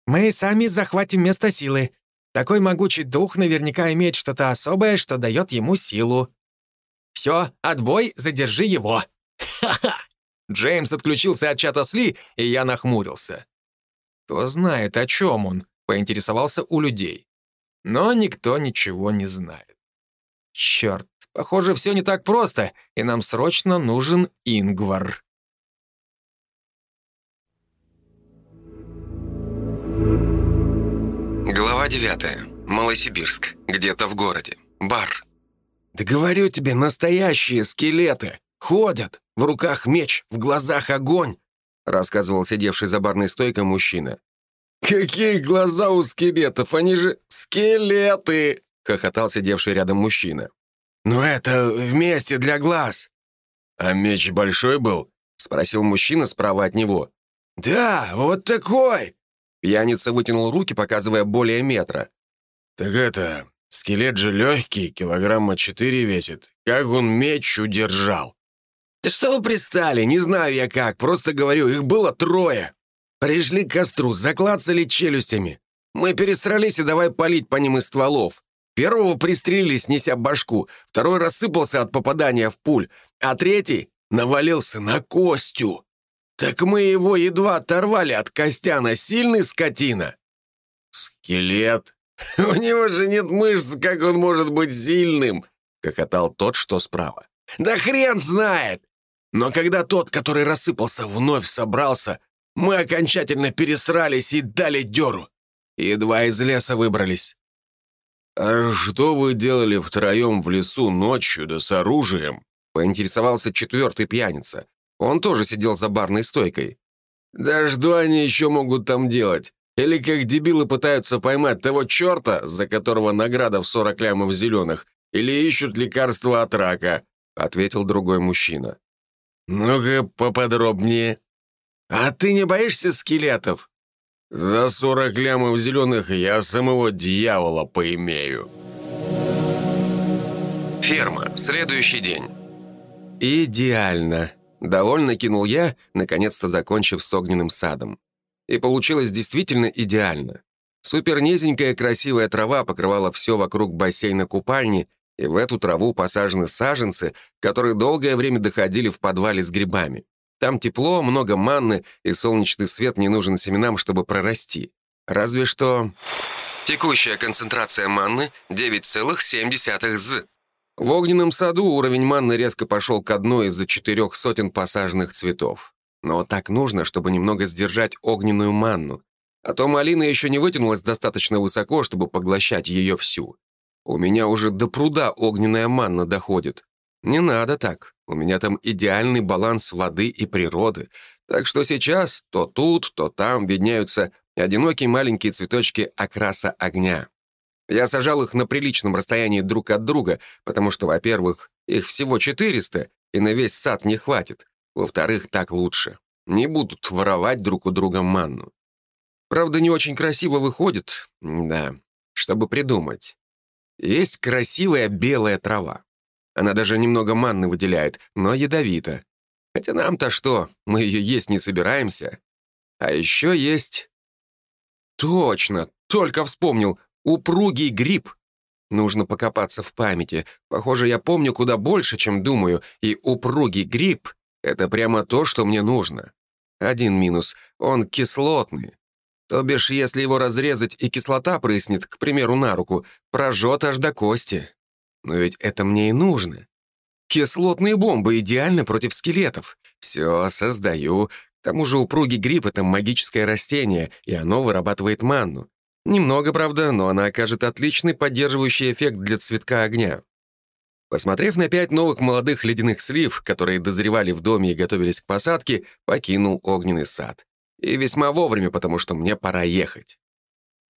«Мы сами захватим место силы. Такой могучий дух наверняка имеет что-то особое, что дает ему силу. Все, отбой, задержи его». «Ха-ха!» Джеймс отключился от чата Сли, и я нахмурился. Кто знает, о чем он, поинтересовался у людей. Но никто ничего не знает. Черт, Похоже, все не так просто, и нам срочно нужен Ингвар. Глава 9. Малосибирск. Где-то в городе. Бар. «Да говорю тебе, настоящие скелеты. Ходят. В руках меч, в глазах огонь», рассказывал сидевший за барной стойкой мужчина. «Какие глаза у скелетов? Они же скелеты!» хохотал сидевший рядом мужчина. «Но это вместе для глаз». «А меч большой был?» — спросил мужчина справа от него. «Да, вот такой!» Пьяница вытянул руки, показывая более метра. «Так это, скелет же легкий, килограмма четыре весит. Как он меч удержал?» «Да что вы пристали? Не знаю я как, просто говорю, их было трое. Пришли к костру, заклацали челюстями. Мы пересрались и давай палить по ним из стволов. Первого пристрелили, снеся башку, второй рассыпался от попадания в пуль, а третий навалился на Костю. Так мы его едва оторвали от Костяна, сильный скотина. Скелет. У него же нет мышц, как он может быть сильным, хохотал тот, что справа. Да хрен знает! Но когда тот, который рассыпался, вновь собрался, мы окончательно пересрались и дали дёру. Едва из леса выбрались. «А что вы делали втроем в лесу ночью да с оружием?» — поинтересовался четвертый пьяница. Он тоже сидел за барной стойкой. «Да что они еще могут там делать? Или как дебилы пытаются поймать того черта, за которого награда в сорок лямов зеленых, или ищут лекарства от рака?» — ответил другой мужчина. «Ну-ка поподробнее». «А ты не боишься скелетов?» За сорок лямов зеленых я самого дьявола поимею. Ферма. Следующий день. Идеально. Довольно кинул я, наконец-то закончив с огненным садом. И получилось действительно идеально. Супернизенькая красивая трава покрывала все вокруг бассейна купальни, и в эту траву посажены саженцы, которые долгое время доходили в подвале с грибами. Там тепло, много манны, и солнечный свет не нужен семенам, чтобы прорасти. Разве что... Текущая концентрация манны 9,7 з. В огненном саду уровень манны резко пошел к одной из-за четырех сотен посаженных цветов. Но так нужно, чтобы немного сдержать огненную манну. А то малина еще не вытянулась достаточно высоко, чтобы поглощать ее всю. У меня уже до пруда огненная манна доходит. Не надо так. У меня там идеальный баланс воды и природы. Так что сейчас то тут, то там видняются одинокие маленькие цветочки окраса огня. Я сажал их на приличном расстоянии друг от друга, потому что, во-первых, их всего 400, и на весь сад не хватит. Во-вторых, так лучше. Не будут воровать друг у друга манну. Правда, не очень красиво выходит. Да, чтобы придумать. Есть красивая белая трава. Она даже немного манны выделяет, но ядовита. Хотя нам-то что, мы ее есть не собираемся. А еще есть... Точно, только вспомнил. Упругий гриб. Нужно покопаться в памяти. Похоже, я помню куда больше, чем думаю, и упругий гриб — это прямо то, что мне нужно. Один минус — он кислотный. То бишь, если его разрезать и кислота прыснет, к примеру, на руку, прожжет аж до кости. Но ведь это мне и нужно. Кислотные бомбы идеально против скелетов. Все, создаю. К тому же упругий гриб — это магическое растение, и оно вырабатывает манну. Немного, правда, но она окажет отличный поддерживающий эффект для цветка огня. Посмотрев на пять новых молодых ледяных слив, которые дозревали в доме и готовились к посадке, покинул огненный сад. И весьма вовремя, потому что мне пора ехать.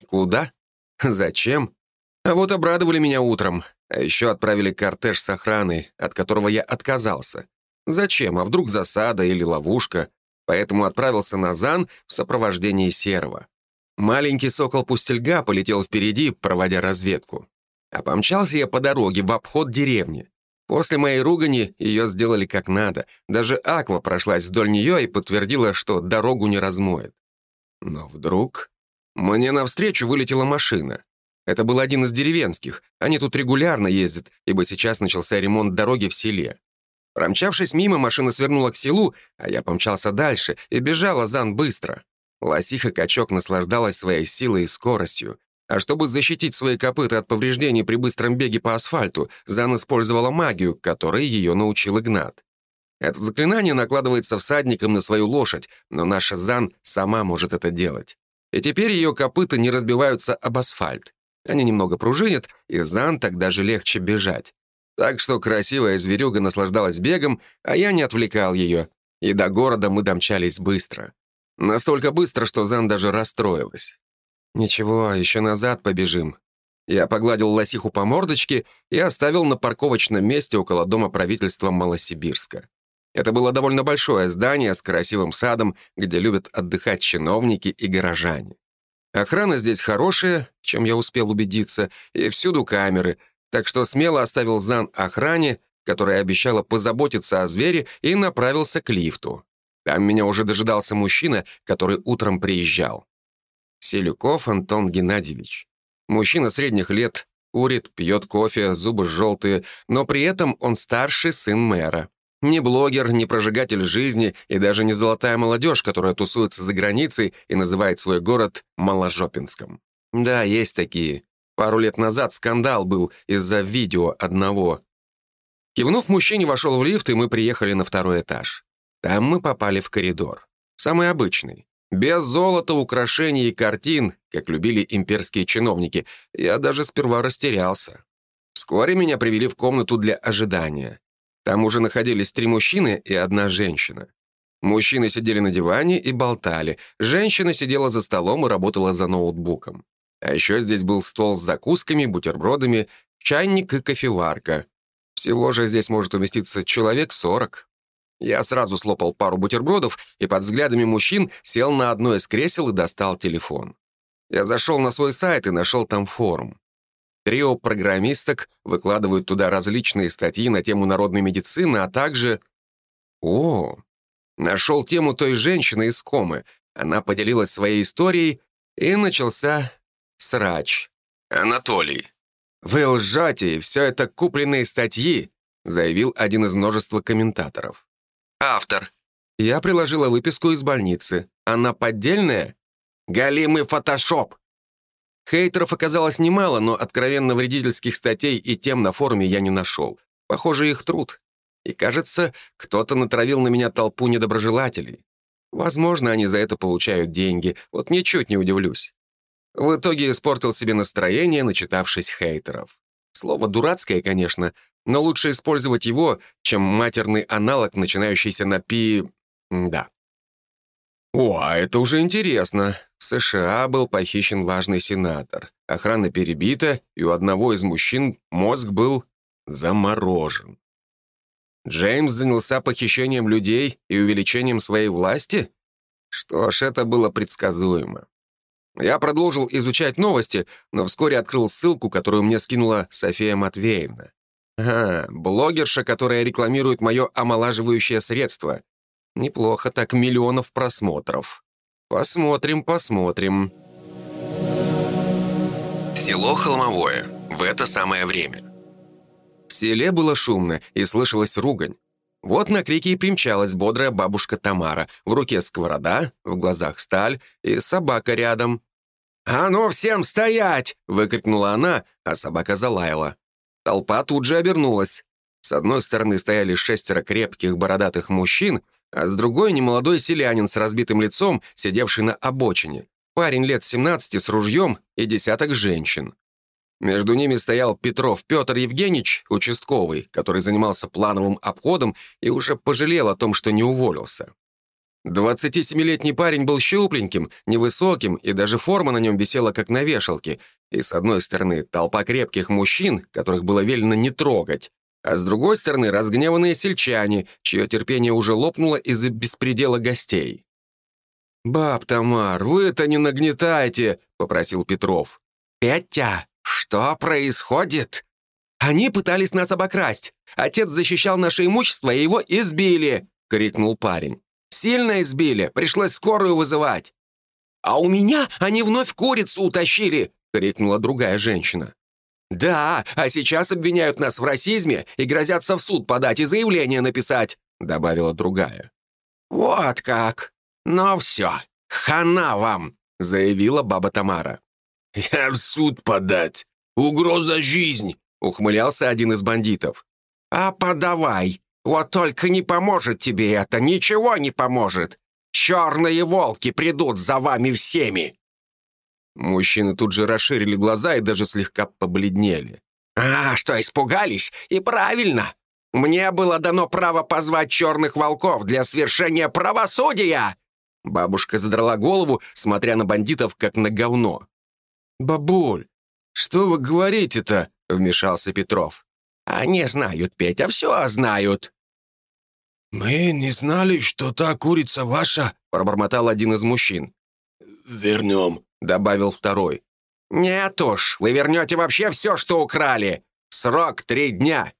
Куда? Зачем? А вот обрадовали меня утром, а еще отправили кортеж с охраной, от которого я отказался. Зачем? А вдруг засада или ловушка? Поэтому отправился на Зан в сопровождении Серого. Маленький сокол Пустельга полетел впереди, проводя разведку. А помчался я по дороге в обход деревни. После моей ругани ее сделали как надо. Даже Аква прошлась вдоль нее и подтвердила, что дорогу не размоет. Но вдруг мне навстречу вылетела машина. Это был один из деревенских. Они тут регулярно ездят, ибо сейчас начался ремонт дороги в селе. Промчавшись мимо, машина свернула к селу, а я помчался дальше и бежала Зан быстро. Лосиха-качок наслаждалась своей силой и скоростью. А чтобы защитить свои копыта от повреждений при быстром беге по асфальту, Зан использовала магию, которой ее научил Игнат. Это заклинание накладывается всадником на свою лошадь, но наша Зан сама может это делать. И теперь ее копыта не разбиваются об асфальт. Они немного пружинят, и Зан тогда же легче бежать. Так что красивая зверюга наслаждалась бегом, а я не отвлекал ее. И до города мы домчались быстро. Настолько быстро, что Зан даже расстроилась. «Ничего, еще назад побежим». Я погладил лосиху по мордочке и оставил на парковочном месте около дома правительства Малосибирска. Это было довольно большое здание с красивым садом, где любят отдыхать чиновники и горожане. Охрана здесь хорошая, чем я успел убедиться, и всюду камеры, так что смело оставил Зан охране, которая обещала позаботиться о звере, и направился к лифту. Там меня уже дожидался мужчина, который утром приезжал. Селюков Антон Геннадьевич. Мужчина средних лет, курит, пьет кофе, зубы желтые, но при этом он старший сын мэра. Не блогер, не прожигатель жизни и даже не золотая молодежь, которая тусуется за границей и называет свой город Маложопинском. Да, есть такие. Пару лет назад скандал был из-за видео одного. Кивнув мужчине, вошел в лифт, и мы приехали на второй этаж. Там мы попали в коридор. Самый обычный. Без золота, украшений и картин, как любили имперские чиновники, я даже сперва растерялся. Вскоре меня привели в комнату для ожидания. Там уже находились три мужчины и одна женщина. Мужчины сидели на диване и болтали. Женщина сидела за столом и работала за ноутбуком. А еще здесь был стол с закусками, бутербродами, чайник и кофеварка. Всего же здесь может уместиться человек сорок. Я сразу слопал пару бутербродов и под взглядами мужчин сел на одно из кресел и достал телефон. Я зашел на свой сайт и нашел там форум. Трио программисток выкладывают туда различные статьи на тему народной медицины, а также... О, нашел тему той женщины из комы. Она поделилась своей историей, и начался срач. Анатолий. «Вы лжете, и все это купленные статьи», заявил один из множества комментаторов. Автор. Я приложила выписку из больницы. Она поддельная? Галимый фотошоп. Хейтеров оказалось немало, но откровенно вредительских статей и тем на форуме я не нашел. Похоже, их труд. И кажется, кто-то натравил на меня толпу недоброжелателей. Возможно, они за это получают деньги, вот ничуть не удивлюсь. В итоге испортил себе настроение, начитавшись хейтеров. Слово дурацкое, конечно, но лучше использовать его, чем матерный аналог, начинающийся на пи... да. О, а это уже интересно. В США был похищен важный сенатор. Охрана перебита, и у одного из мужчин мозг был заморожен. Джеймс занялся похищением людей и увеличением своей власти? Что ж, это было предсказуемо. Я продолжил изучать новости, но вскоре открыл ссылку, которую мне скинула София Матвеевна. Ага, блогерша, которая рекламирует мое омолаживающее средство. Неплохо так, миллионов просмотров. Посмотрим, посмотрим. Село Холмовое. В это самое время. В селе было шумно, и слышалась ругань. Вот на крики и примчалась бодрая бабушка Тамара. В руке сковорода, в глазах сталь и собака рядом. «А ну всем стоять!» — выкрикнула она, а собака залаяла. Толпа тут же обернулась. С одной стороны стояли шестеро крепких бородатых мужчин, а с другой — немолодой селянин с разбитым лицом, сидевший на обочине. Парень лет 17 с ружьем и десяток женщин. Между ними стоял Петров Петр Евгеньевич, участковый, который занимался плановым обходом и уже пожалел о том, что не уволился. 27-летний парень был щупленьким, невысоким, и даже форма на нем висела как на вешалке. И с одной стороны толпа крепких мужчин, которых было велено не трогать, а с другой стороны разгневанные сельчане, чье терпение уже лопнуло из-за беспредела гостей. «Баб Тамар, вы-то не нагнетайте!» — попросил Петров. «Петя, что происходит?» «Они пытались нас обокрасть. Отец защищал наше имущество, и его избили!» — крикнул парень. Сильно избили, пришлось скорую вызывать. «А у меня они вновь курицу утащили!» — крикнула другая женщина. «Да, а сейчас обвиняют нас в расизме и грозятся в суд подать и заявление написать», — добавила другая. «Вот как! Ну все, хана вам!» — заявила баба Тамара. «Я в суд подать! Угроза жизнь!» — ухмылялся один из бандитов. «А подавай!» Вот только не поможет тебе это, ничего не поможет. Черные волки придут за вами всеми!» Мужчины тут же расширили глаза и даже слегка побледнели. «А, что, испугались? И правильно! Мне было дано право позвать черных волков для свершения правосудия!» Бабушка задрала голову, смотря на бандитов, как на говно. «Бабуль, что вы говорите-то?» — вмешался Петров. «Они знают, Петя, все знают». «Мы не знали, что та курица ваша», — пробормотал один из мужчин. «Вернем», — добавил второй. «Нет уж, вы вернете вообще все, что украли. Срок три дня.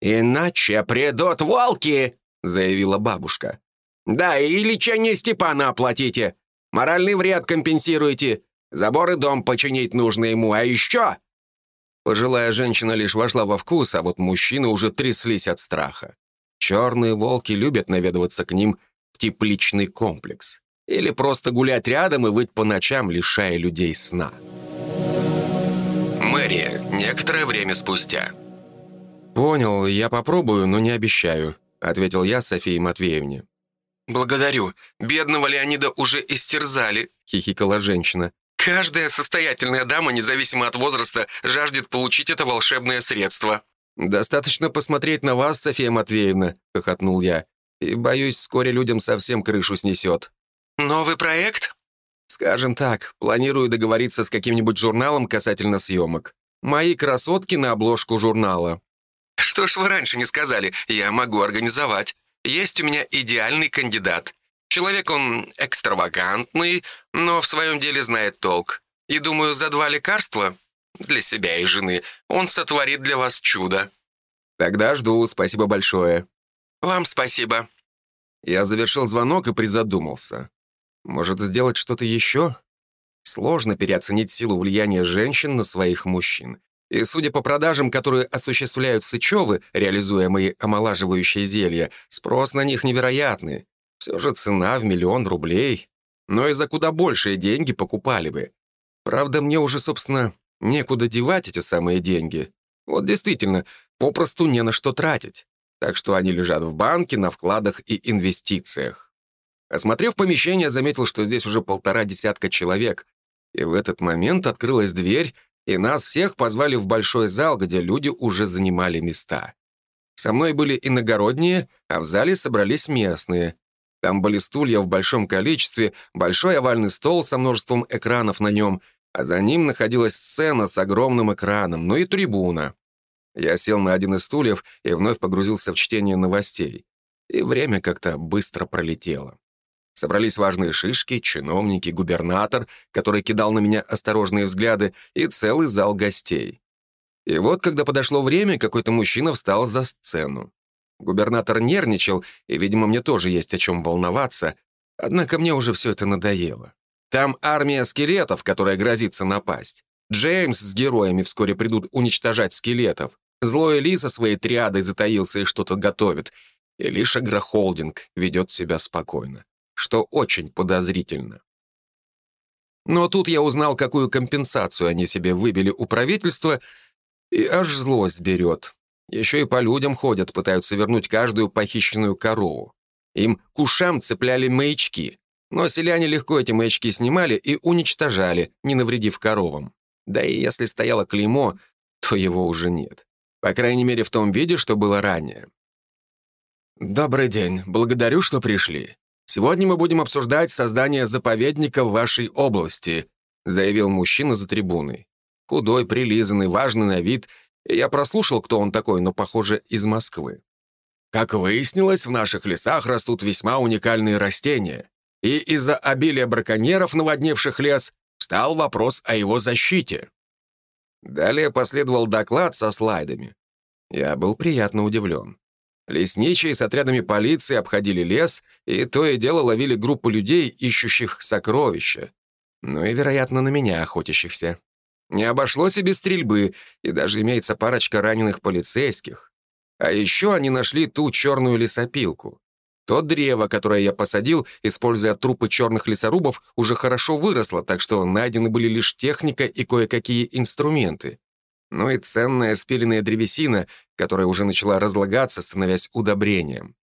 Иначе придут волки», — заявила бабушка. «Да, и лечение Степана оплатите. Моральный вред компенсируете. Забор и дом починить нужно ему. А еще...» Пожилая женщина лишь вошла во вкус, а вот мужчины уже тряслись от страха. Черные волки любят наведываться к ним в тепличный комплекс. Или просто гулять рядом и выть по ночам, лишая людей сна. Мэрия. Некоторое время спустя. «Понял, я попробую, но не обещаю», — ответил я Софии Матвеевне. «Благодарю. Бедного Леонида уже истерзали», — хихикала женщина. Каждая состоятельная дама, независимо от возраста, жаждет получить это волшебное средство». «Достаточно посмотреть на вас, София Матвеевна», — хохотнул я. «И, боюсь, вскоре людям совсем крышу снесет». «Новый проект?» «Скажем так, планирую договориться с каким-нибудь журналом касательно съемок. Мои красотки на обложку журнала». «Что ж вы раньше не сказали? Я могу организовать. Есть у меня идеальный кандидат. Человек он экстравагантный, но в своем деле знает толк. И думаю, за два лекарства, для себя и жены, он сотворит для вас чудо». «Тогда жду, спасибо большое». «Вам спасибо». Я завершил звонок и призадумался. Может, сделать что-то еще? Сложно переоценить силу влияния женщин на своих мужчин. И судя по продажам, которые осуществляют Сычевы, реализуя мои омолаживающие зелья, спрос на них невероятный. Все же цена в миллион рублей. Но и за куда большие деньги покупали бы. Правда, мне уже, собственно, некуда девать эти самые деньги. Вот действительно, попросту не на что тратить. Так что они лежат в банке, на вкладах и инвестициях. Осмотрев помещение, заметил, что здесь уже полтора десятка человек. И в этот момент открылась дверь, и нас всех позвали в большой зал, где люди уже занимали места. Со мной были иногородние, а в зале собрались местные. Там были стулья в большом количестве, большой овальный стол со множеством экранов на нем, а за ним находилась сцена с огромным экраном, ну и трибуна. Я сел на один из стульев и вновь погрузился в чтение новостей. И время как-то быстро пролетело. Собрались важные шишки, чиновники, губернатор, который кидал на меня осторожные взгляды, и целый зал гостей. И вот, когда подошло время, какой-то мужчина встал за сцену. Губернатор нервничал, и, видимо, мне тоже есть о чем волноваться, однако мне уже все это надоело. Там армия скелетов, которая грозится напасть. Джеймс с героями вскоре придут уничтожать скелетов. Злой Ли своей триадой затаился и что-то готовит. И лишь агрохолдинг ведет себя спокойно что очень подозрительно. Но тут я узнал, какую компенсацию они себе выбили у правительства, и аж злость берет. Еще и по людям ходят, пытаются вернуть каждую похищенную корову. Им к ушам цепляли маячки, но селяне легко эти маячки снимали и уничтожали, не навредив коровам. Да и если стояло клеймо, то его уже нет. По крайней мере, в том виде, что было ранее. «Добрый день. Благодарю, что пришли. Сегодня мы будем обсуждать создание заповедника в вашей области», заявил мужчина за трибуной. Худой, прилизанный, важный на вид. Я прослушал, кто он такой, но, похоже, из Москвы. Как выяснилось, в наших лесах растут весьма уникальные растения. И из-за обилия браконьеров, наводнивших лес, встал вопрос о его защите. Далее последовал доклад со слайдами. Я был приятно удивлен. Лесничие с отрядами полиции обходили лес и то и дело ловили группу людей, ищущих сокровища. Ну и, вероятно, на меня охотящихся. Не обошлось и без стрельбы, и даже имеется парочка раненых полицейских. А еще они нашли ту черную лесопилку. То древо, которое я посадил, используя трупы черных лесорубов, уже хорошо выросло, так что найдены были лишь техника и кое-какие инструменты но и ценная спиленная древесина, которая уже начала разлагаться, становясь удобрением.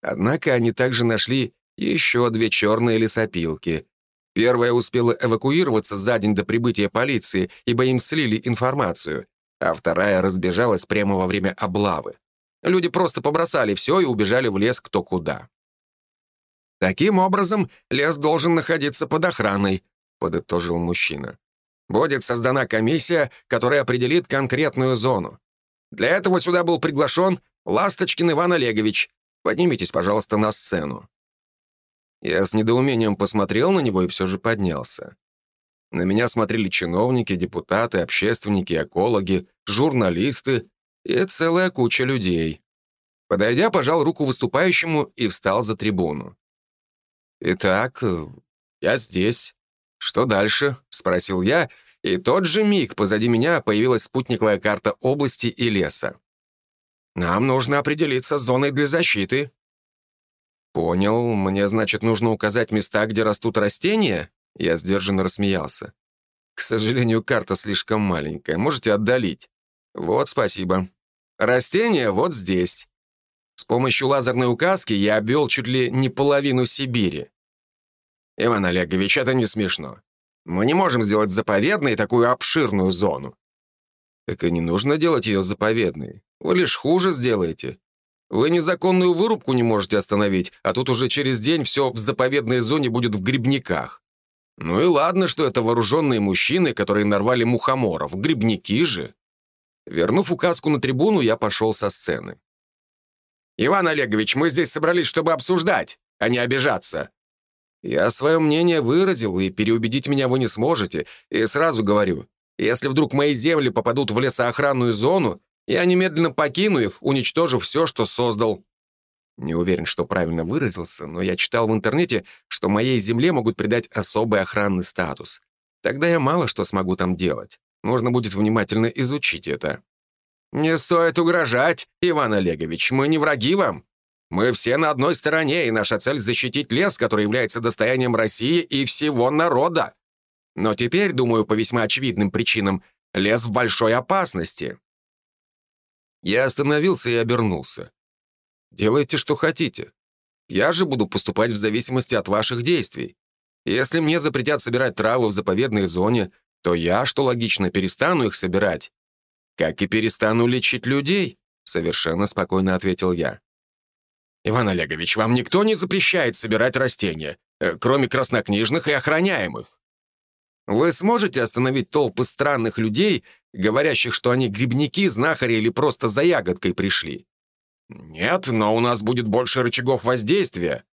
Однако они также нашли еще две черные лесопилки. Первая успела эвакуироваться за день до прибытия полиции, ибо им слили информацию, а вторая разбежалась прямо во время облавы. Люди просто побросали все и убежали в лес кто куда. «Таким образом, лес должен находиться под охраной», — подытожил мужчина. Будет создана комиссия, которая определит конкретную зону. Для этого сюда был приглашен Ласточкин Иван Олегович. Поднимитесь, пожалуйста, на сцену». Я с недоумением посмотрел на него и все же поднялся. На меня смотрели чиновники, депутаты, общественники, экологи, журналисты и целая куча людей. Подойдя, пожал руку выступающему и встал за трибуну. «Итак, я здесь. «Что дальше?» — спросил я, и тот же миг позади меня появилась спутниковая карта области и леса. «Нам нужно определиться с зоной для защиты». «Понял. Мне, значит, нужно указать места, где растут растения?» Я сдержанно рассмеялся. «К сожалению, карта слишком маленькая. Можете отдалить?» «Вот, спасибо. Растения вот здесь». С помощью лазерной указки я обвел чуть ли не половину Сибири. «Иван Олегович, это не смешно. Мы не можем сделать заповедной такую обширную зону». «Так и не нужно делать ее заповедной. Вы лишь хуже сделаете. Вы незаконную вырубку не можете остановить, а тут уже через день все в заповедной зоне будет в грибниках. Ну и ладно, что это вооруженные мужчины, которые нарвали мухоморов. Грибники же». Вернув указку на трибуну, я пошел со сцены. «Иван Олегович, мы здесь собрались, чтобы обсуждать, а не обижаться», я свое мнение выразил, и переубедить меня вы не сможете. И сразу говорю, если вдруг мои земли попадут в лесоохранную зону, я немедленно покину их, уничтожив все, что создал. Не уверен, что правильно выразился, но я читал в интернете, что моей земле могут придать особый охранный статус. Тогда я мало что смогу там делать. Нужно будет внимательно изучить это. «Не стоит угрожать, Иван Олегович, мы не враги вам. Мы все на одной стороне, и наша цель — защитить лес, который является достоянием России и всего народа. Но теперь, думаю, по весьма очевидным причинам, лес в большой опасности». Я остановился и обернулся. «Делайте, что хотите. Я же буду поступать в зависимости от ваших действий. Если мне запретят собирать травы в заповедной зоне, то я, что логично, перестану их собирать. Как и перестану лечить людей», — совершенно спокойно ответил я. «Иван Олегович, вам никто не запрещает собирать растения, э, кроме краснокнижных и охраняемых. Вы сможете остановить толпы странных людей, говорящих, что они грибники, знахари или просто за ягодкой пришли? Нет, но у нас будет больше рычагов воздействия.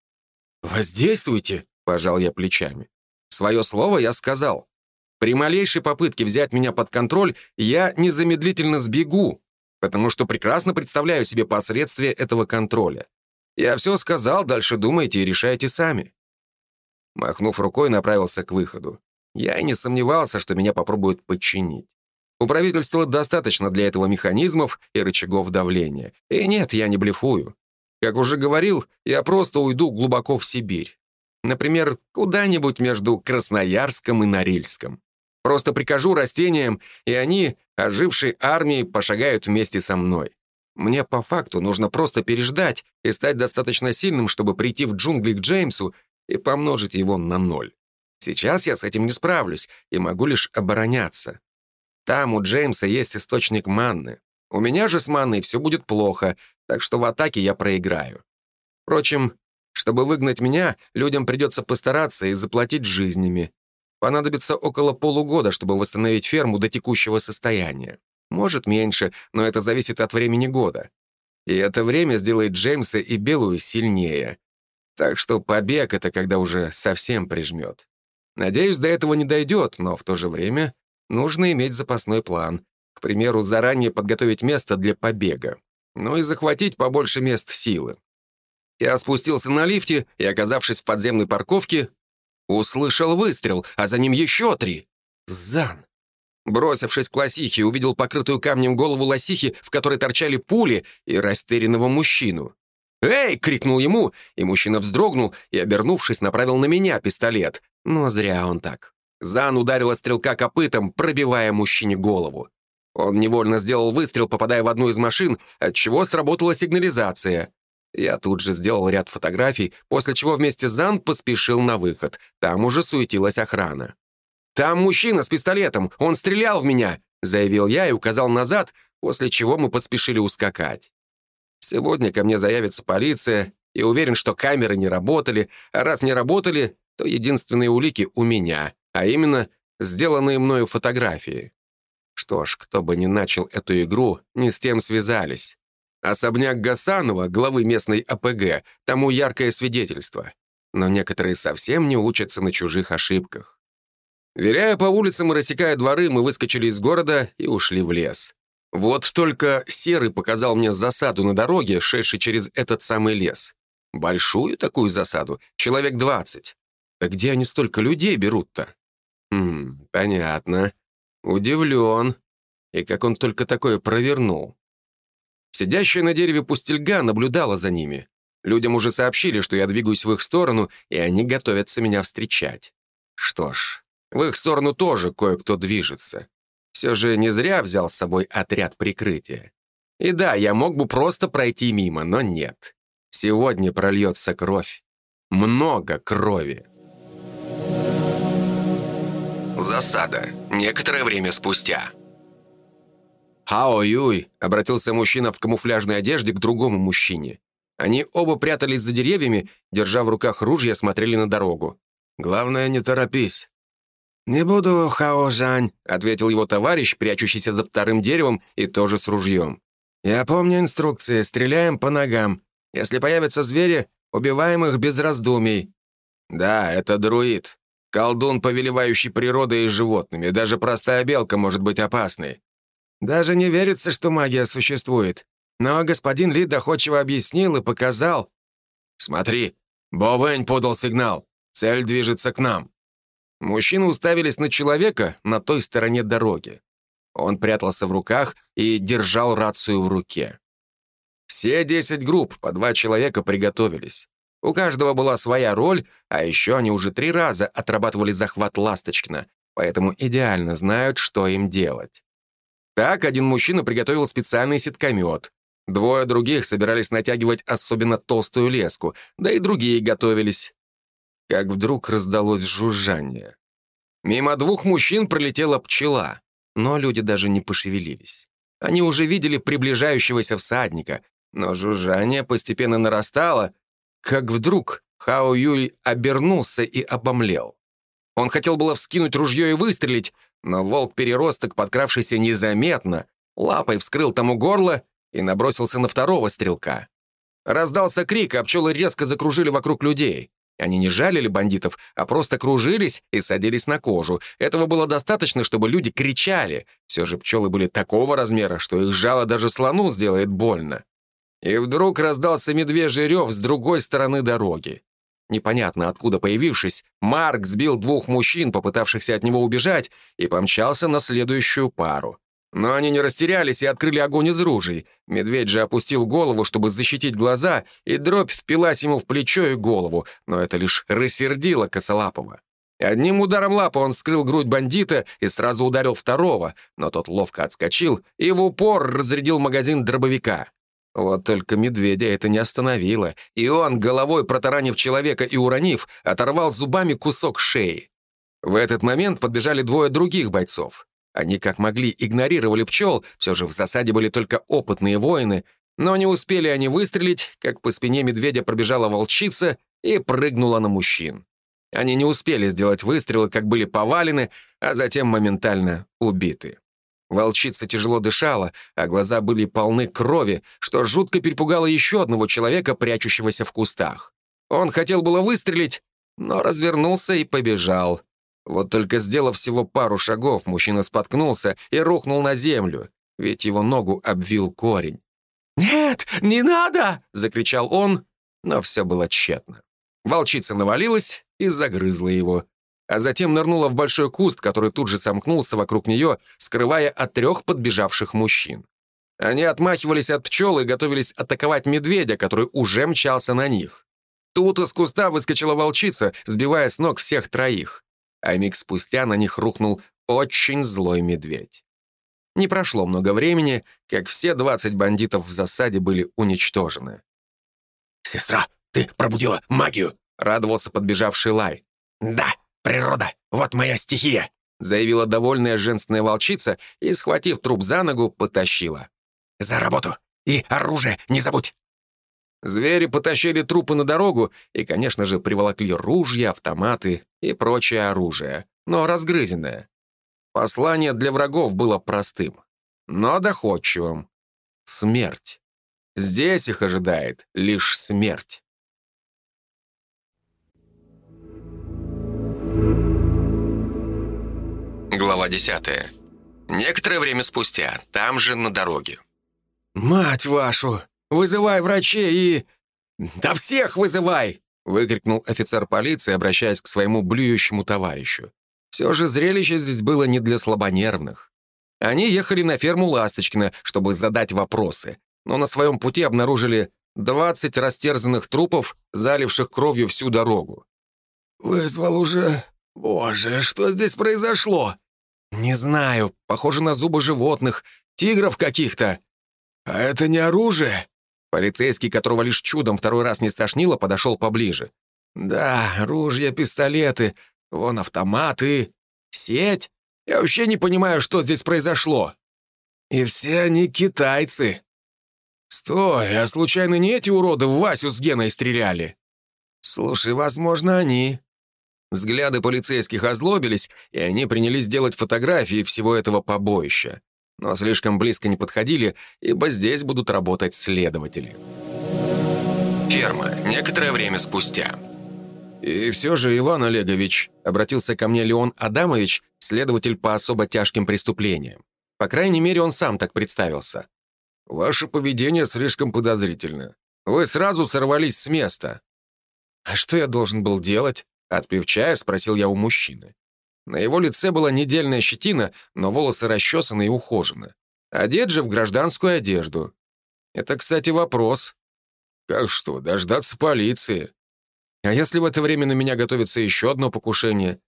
Воздействуйте, пожал я плечами. Свое слово я сказал. При малейшей попытке взять меня под контроль я незамедлительно сбегу, потому что прекрасно представляю себе последствия этого контроля. Я все сказал, дальше думайте и решайте сами. Махнув рукой, направился к выходу. Я и не сомневался, что меня попробуют подчинить. У правительства достаточно для этого механизмов и рычагов давления. И нет, я не блефую. Как уже говорил, я просто уйду глубоко в Сибирь. Например, куда-нибудь между Красноярском и Норильском. Просто прикажу растениям, и они, ожившей армией, пошагают вместе со мной. Мне по факту нужно просто переждать и стать достаточно сильным, чтобы прийти в джунгли к Джеймсу и помножить его на ноль. Сейчас я с этим не справлюсь и могу лишь обороняться. Там у Джеймса есть источник манны. У меня же с манной все будет плохо, так что в атаке я проиграю. Впрочем, чтобы выгнать меня, людям придется постараться и заплатить жизнями. Понадобится около полугода, чтобы восстановить ферму до текущего состояния. Может, меньше, но это зависит от времени года. И это время сделает Джеймса и Белую сильнее. Так что побег — это когда уже совсем прижмет. Надеюсь, до этого не дойдет, но в то же время нужно иметь запасной план. К примеру, заранее подготовить место для побега. Ну и захватить побольше мест силы. Я спустился на лифте и, оказавшись в подземной парковке, услышал выстрел, а за ним еще три. Зан. Бросившись к лосихе, увидел покрытую камнем голову лосихи, в которой торчали пули, и растерянного мужчину. «Эй!» — крикнул ему, и мужчина вздрогнул и, обернувшись, направил на меня пистолет. Но зря он так. Зан ударила стрелка копытом, пробивая мужчине голову. Он невольно сделал выстрел, попадая в одну из машин, отчего сработала сигнализация. Я тут же сделал ряд фотографий, после чего вместе с Зан поспешил на выход. Там уже суетилась охрана. «Там мужчина с пистолетом, он стрелял в меня», заявил я и указал назад, после чего мы поспешили ускакать. Сегодня ко мне заявится полиция, и уверен, что камеры не работали, а раз не работали, то единственные улики у меня, а именно сделанные мною фотографии. Что ж, кто бы ни начал эту игру, не с тем связались. Особняк Гасанова, главы местной АПГ, тому яркое свидетельство. Но некоторые совсем не учатся на чужих ошибках. Виляя по улицам и рассекая дворы, мы выскочили из города и ушли в лес. Вот только Серый показал мне засаду на дороге, шедшей через этот самый лес. Большую такую засаду, человек двадцать. А где они столько людей берут-то? Хм, понятно. Удивлен. И как он только такое провернул. Сидящая на дереве пустельга наблюдала за ними. Людям уже сообщили, что я двигаюсь в их сторону, и они готовятся меня встречать. Что ж, в их сторону тоже кое-кто движется. Все же не зря взял с собой отряд прикрытия. И да, я мог бы просто пройти мимо, но нет. Сегодня прольется кровь. Много крови. Засада. Некоторое время спустя. «Хао-юй!» — обратился мужчина в камуфляжной одежде к другому мужчине. Они оба прятались за деревьями, держа в руках ружья, смотрели на дорогу. «Главное, не торопись». «Не буду, Хао-жань», — ответил его товарищ, прячущийся за вторым деревом и тоже с ружьем. «Я помню инструкции. Стреляем по ногам. Если появятся звери, убиваем их без раздумий». «Да, это друид. Колдун, повелевающий природой и животными. Даже простая белка может быть опасной. Даже не верится, что магия существует. Но господин Ли доходчиво объяснил и показал. «Смотри, Бо Вэнь подал сигнал. Цель движется к нам». Мужчины уставились на человека на той стороне дороги. Он прятался в руках и держал рацию в руке. Все 10 групп, по два человека, приготовились. У каждого была своя роль, а еще они уже три раза отрабатывали захват Ласточкина, поэтому идеально знают, что им делать. Так один мужчина приготовил специальный сеткомет. Двое других собирались натягивать особенно толстую леску, да и другие готовились. Как вдруг раздалось жужжание. Мимо двух мужчин пролетела пчела, но люди даже не пошевелились. Они уже видели приближающегося всадника, но жужжание постепенно нарастало, как вдруг Хао Юль обернулся и обомлел. Он хотел было вскинуть ружье и выстрелить, но волк-переросток, подкравшийся незаметно, лапой вскрыл тому горло и набросился на второго стрелка. Раздался крик, а пчелы резко закружили вокруг людей. Они не жалили бандитов, а просто кружились и садились на кожу. Этого было достаточно, чтобы люди кричали. Все же пчелы были такого размера, что их жало даже слону сделает больно. И вдруг раздался медвежий рев с другой стороны дороги. Непонятно откуда появившись, Марк сбил двух мужчин, попытавшихся от него убежать, и помчался на следующую пару. Но они не растерялись и открыли огонь из ружей. Медведь же опустил голову, чтобы защитить глаза, и дробь впилась ему в плечо и голову, но это лишь рассердило Косолапова. Одним ударом лапы он скрыл грудь бандита и сразу ударил второго, но тот ловко отскочил и в упор разрядил магазин дробовика. Вот только медведя это не остановило, и он, головой протаранив человека и уронив, оторвал зубами кусок шеи. В этот момент подбежали двое других бойцов. Они как могли игнорировали пчел, все же в засаде были только опытные воины, но не успели они выстрелить, как по спине медведя пробежала волчица и прыгнула на мужчин. Они не успели сделать выстрелы, как были повалены, а затем моментально убиты. Волчица тяжело дышала, а глаза были полны крови, что жутко перепугало еще одного человека, прячущегося в кустах. Он хотел было выстрелить, но развернулся и побежал. Вот только сделав всего пару шагов, мужчина споткнулся и рухнул на землю, ведь его ногу обвил корень. «Нет, не надо!» — закричал он, но все было тщетно. Волчица навалилась и загрызла его а затем нырнула в большой куст, который тут же сомкнулся вокруг нее, скрывая от трех подбежавших мужчин. Они отмахивались от пчел и готовились атаковать медведя, который уже мчался на них. Тут из куста выскочила волчица, сбивая с ног всех троих. А миг спустя на них рухнул очень злой медведь. Не прошло много времени, как все 20 бандитов в засаде были уничтожены. «Сестра, ты пробудила магию!» — радовался подбежавший Лай. «Да, «Природа, вот моя стихия!» заявила довольная женственная волчица и, схватив труп за ногу, потащила. «За работу! И оружие не забудь!» Звери потащили трупы на дорогу и, конечно же, приволокли ружья, автоматы и прочее оружие, но разгрызенное. Послание для врагов было простым, но доходчивым. Смерть. Здесь их ожидает лишь смерть. Глава 10. Некоторое время спустя, там же, на дороге. «Мать вашу! Вызывай врачей и... Да всех вызывай!» Выкрикнул офицер полиции, обращаясь к своему блюющему товарищу. Все же зрелище здесь было не для слабонервных. Они ехали на ферму Ласточкина, чтобы задать вопросы, но на своем пути обнаружили 20 растерзанных трупов, заливших кровью всю дорогу. «Вызвал уже? Боже, что здесь произошло?» «Не знаю. Похоже на зубы животных. Тигров каких-то». «А это не оружие?» Полицейский, которого лишь чудом второй раз не стошнило, подошел поближе. «Да, ружья, пистолеты, вон автоматы, сеть. Я вообще не понимаю, что здесь произошло. И все они китайцы. Стой, а случайно не эти уроды в Васю с Геной стреляли?» «Слушай, возможно, они. Взгляды полицейских озлобились, и они принялись делать фотографии всего этого побоища. Но слишком близко не подходили, ибо здесь будут работать следователи. Ферма. Некоторое время спустя. «И все же, Иван Олегович», — обратился ко мне Леон Адамович, следователь по особо тяжким преступлениям. По крайней мере, он сам так представился. «Ваше поведение слишком подозрительно. Вы сразу сорвались с места». «А что я должен был делать?» Отпив чая, спросил я у мужчины. На его лице была недельная щетина, но волосы расчесаны и ухожены. Одет же в гражданскую одежду. Это, кстати, вопрос. Как что, дождаться полиции? А если в это время на меня готовится еще одно покушение?